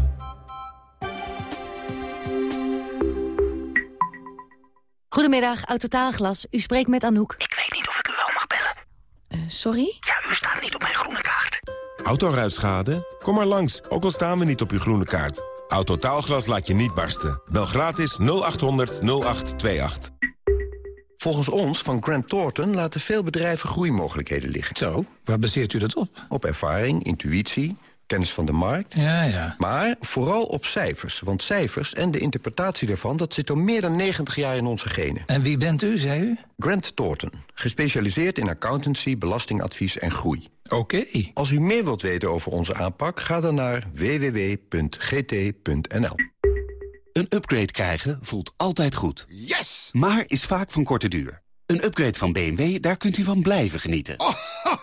Goedemiddag, Autotaalglas. U spreekt met Anouk. Ik weet niet of ik u wel mag bellen. Uh, sorry? Ja, u staat niet op mijn groene kaart. Autoruitschade? Kom maar langs, ook al staan we niet op uw groene kaart. Autotaalglas laat je niet barsten. Bel gratis 0800 0828. Volgens ons van Grant Thornton laten veel bedrijven groeimogelijkheden liggen. Zo, waar baseert u dat op? Op ervaring, intuïtie, kennis van de markt. Ja, ja. Maar vooral op cijfers. Want cijfers en de interpretatie daarvan... dat zit al meer dan 90 jaar in onze genen. En wie bent u, zei u? Grant Thornton. Gespecialiseerd in accountancy, belastingadvies en groei. Oké. Als u meer wilt weten over onze aanpak... ga dan naar www.gt.nl. Een upgrade krijgen voelt altijd goed. Yes! Maar is vaak van korte duur. Een upgrade van BMW, daar kunt u van blijven genieten. Oh,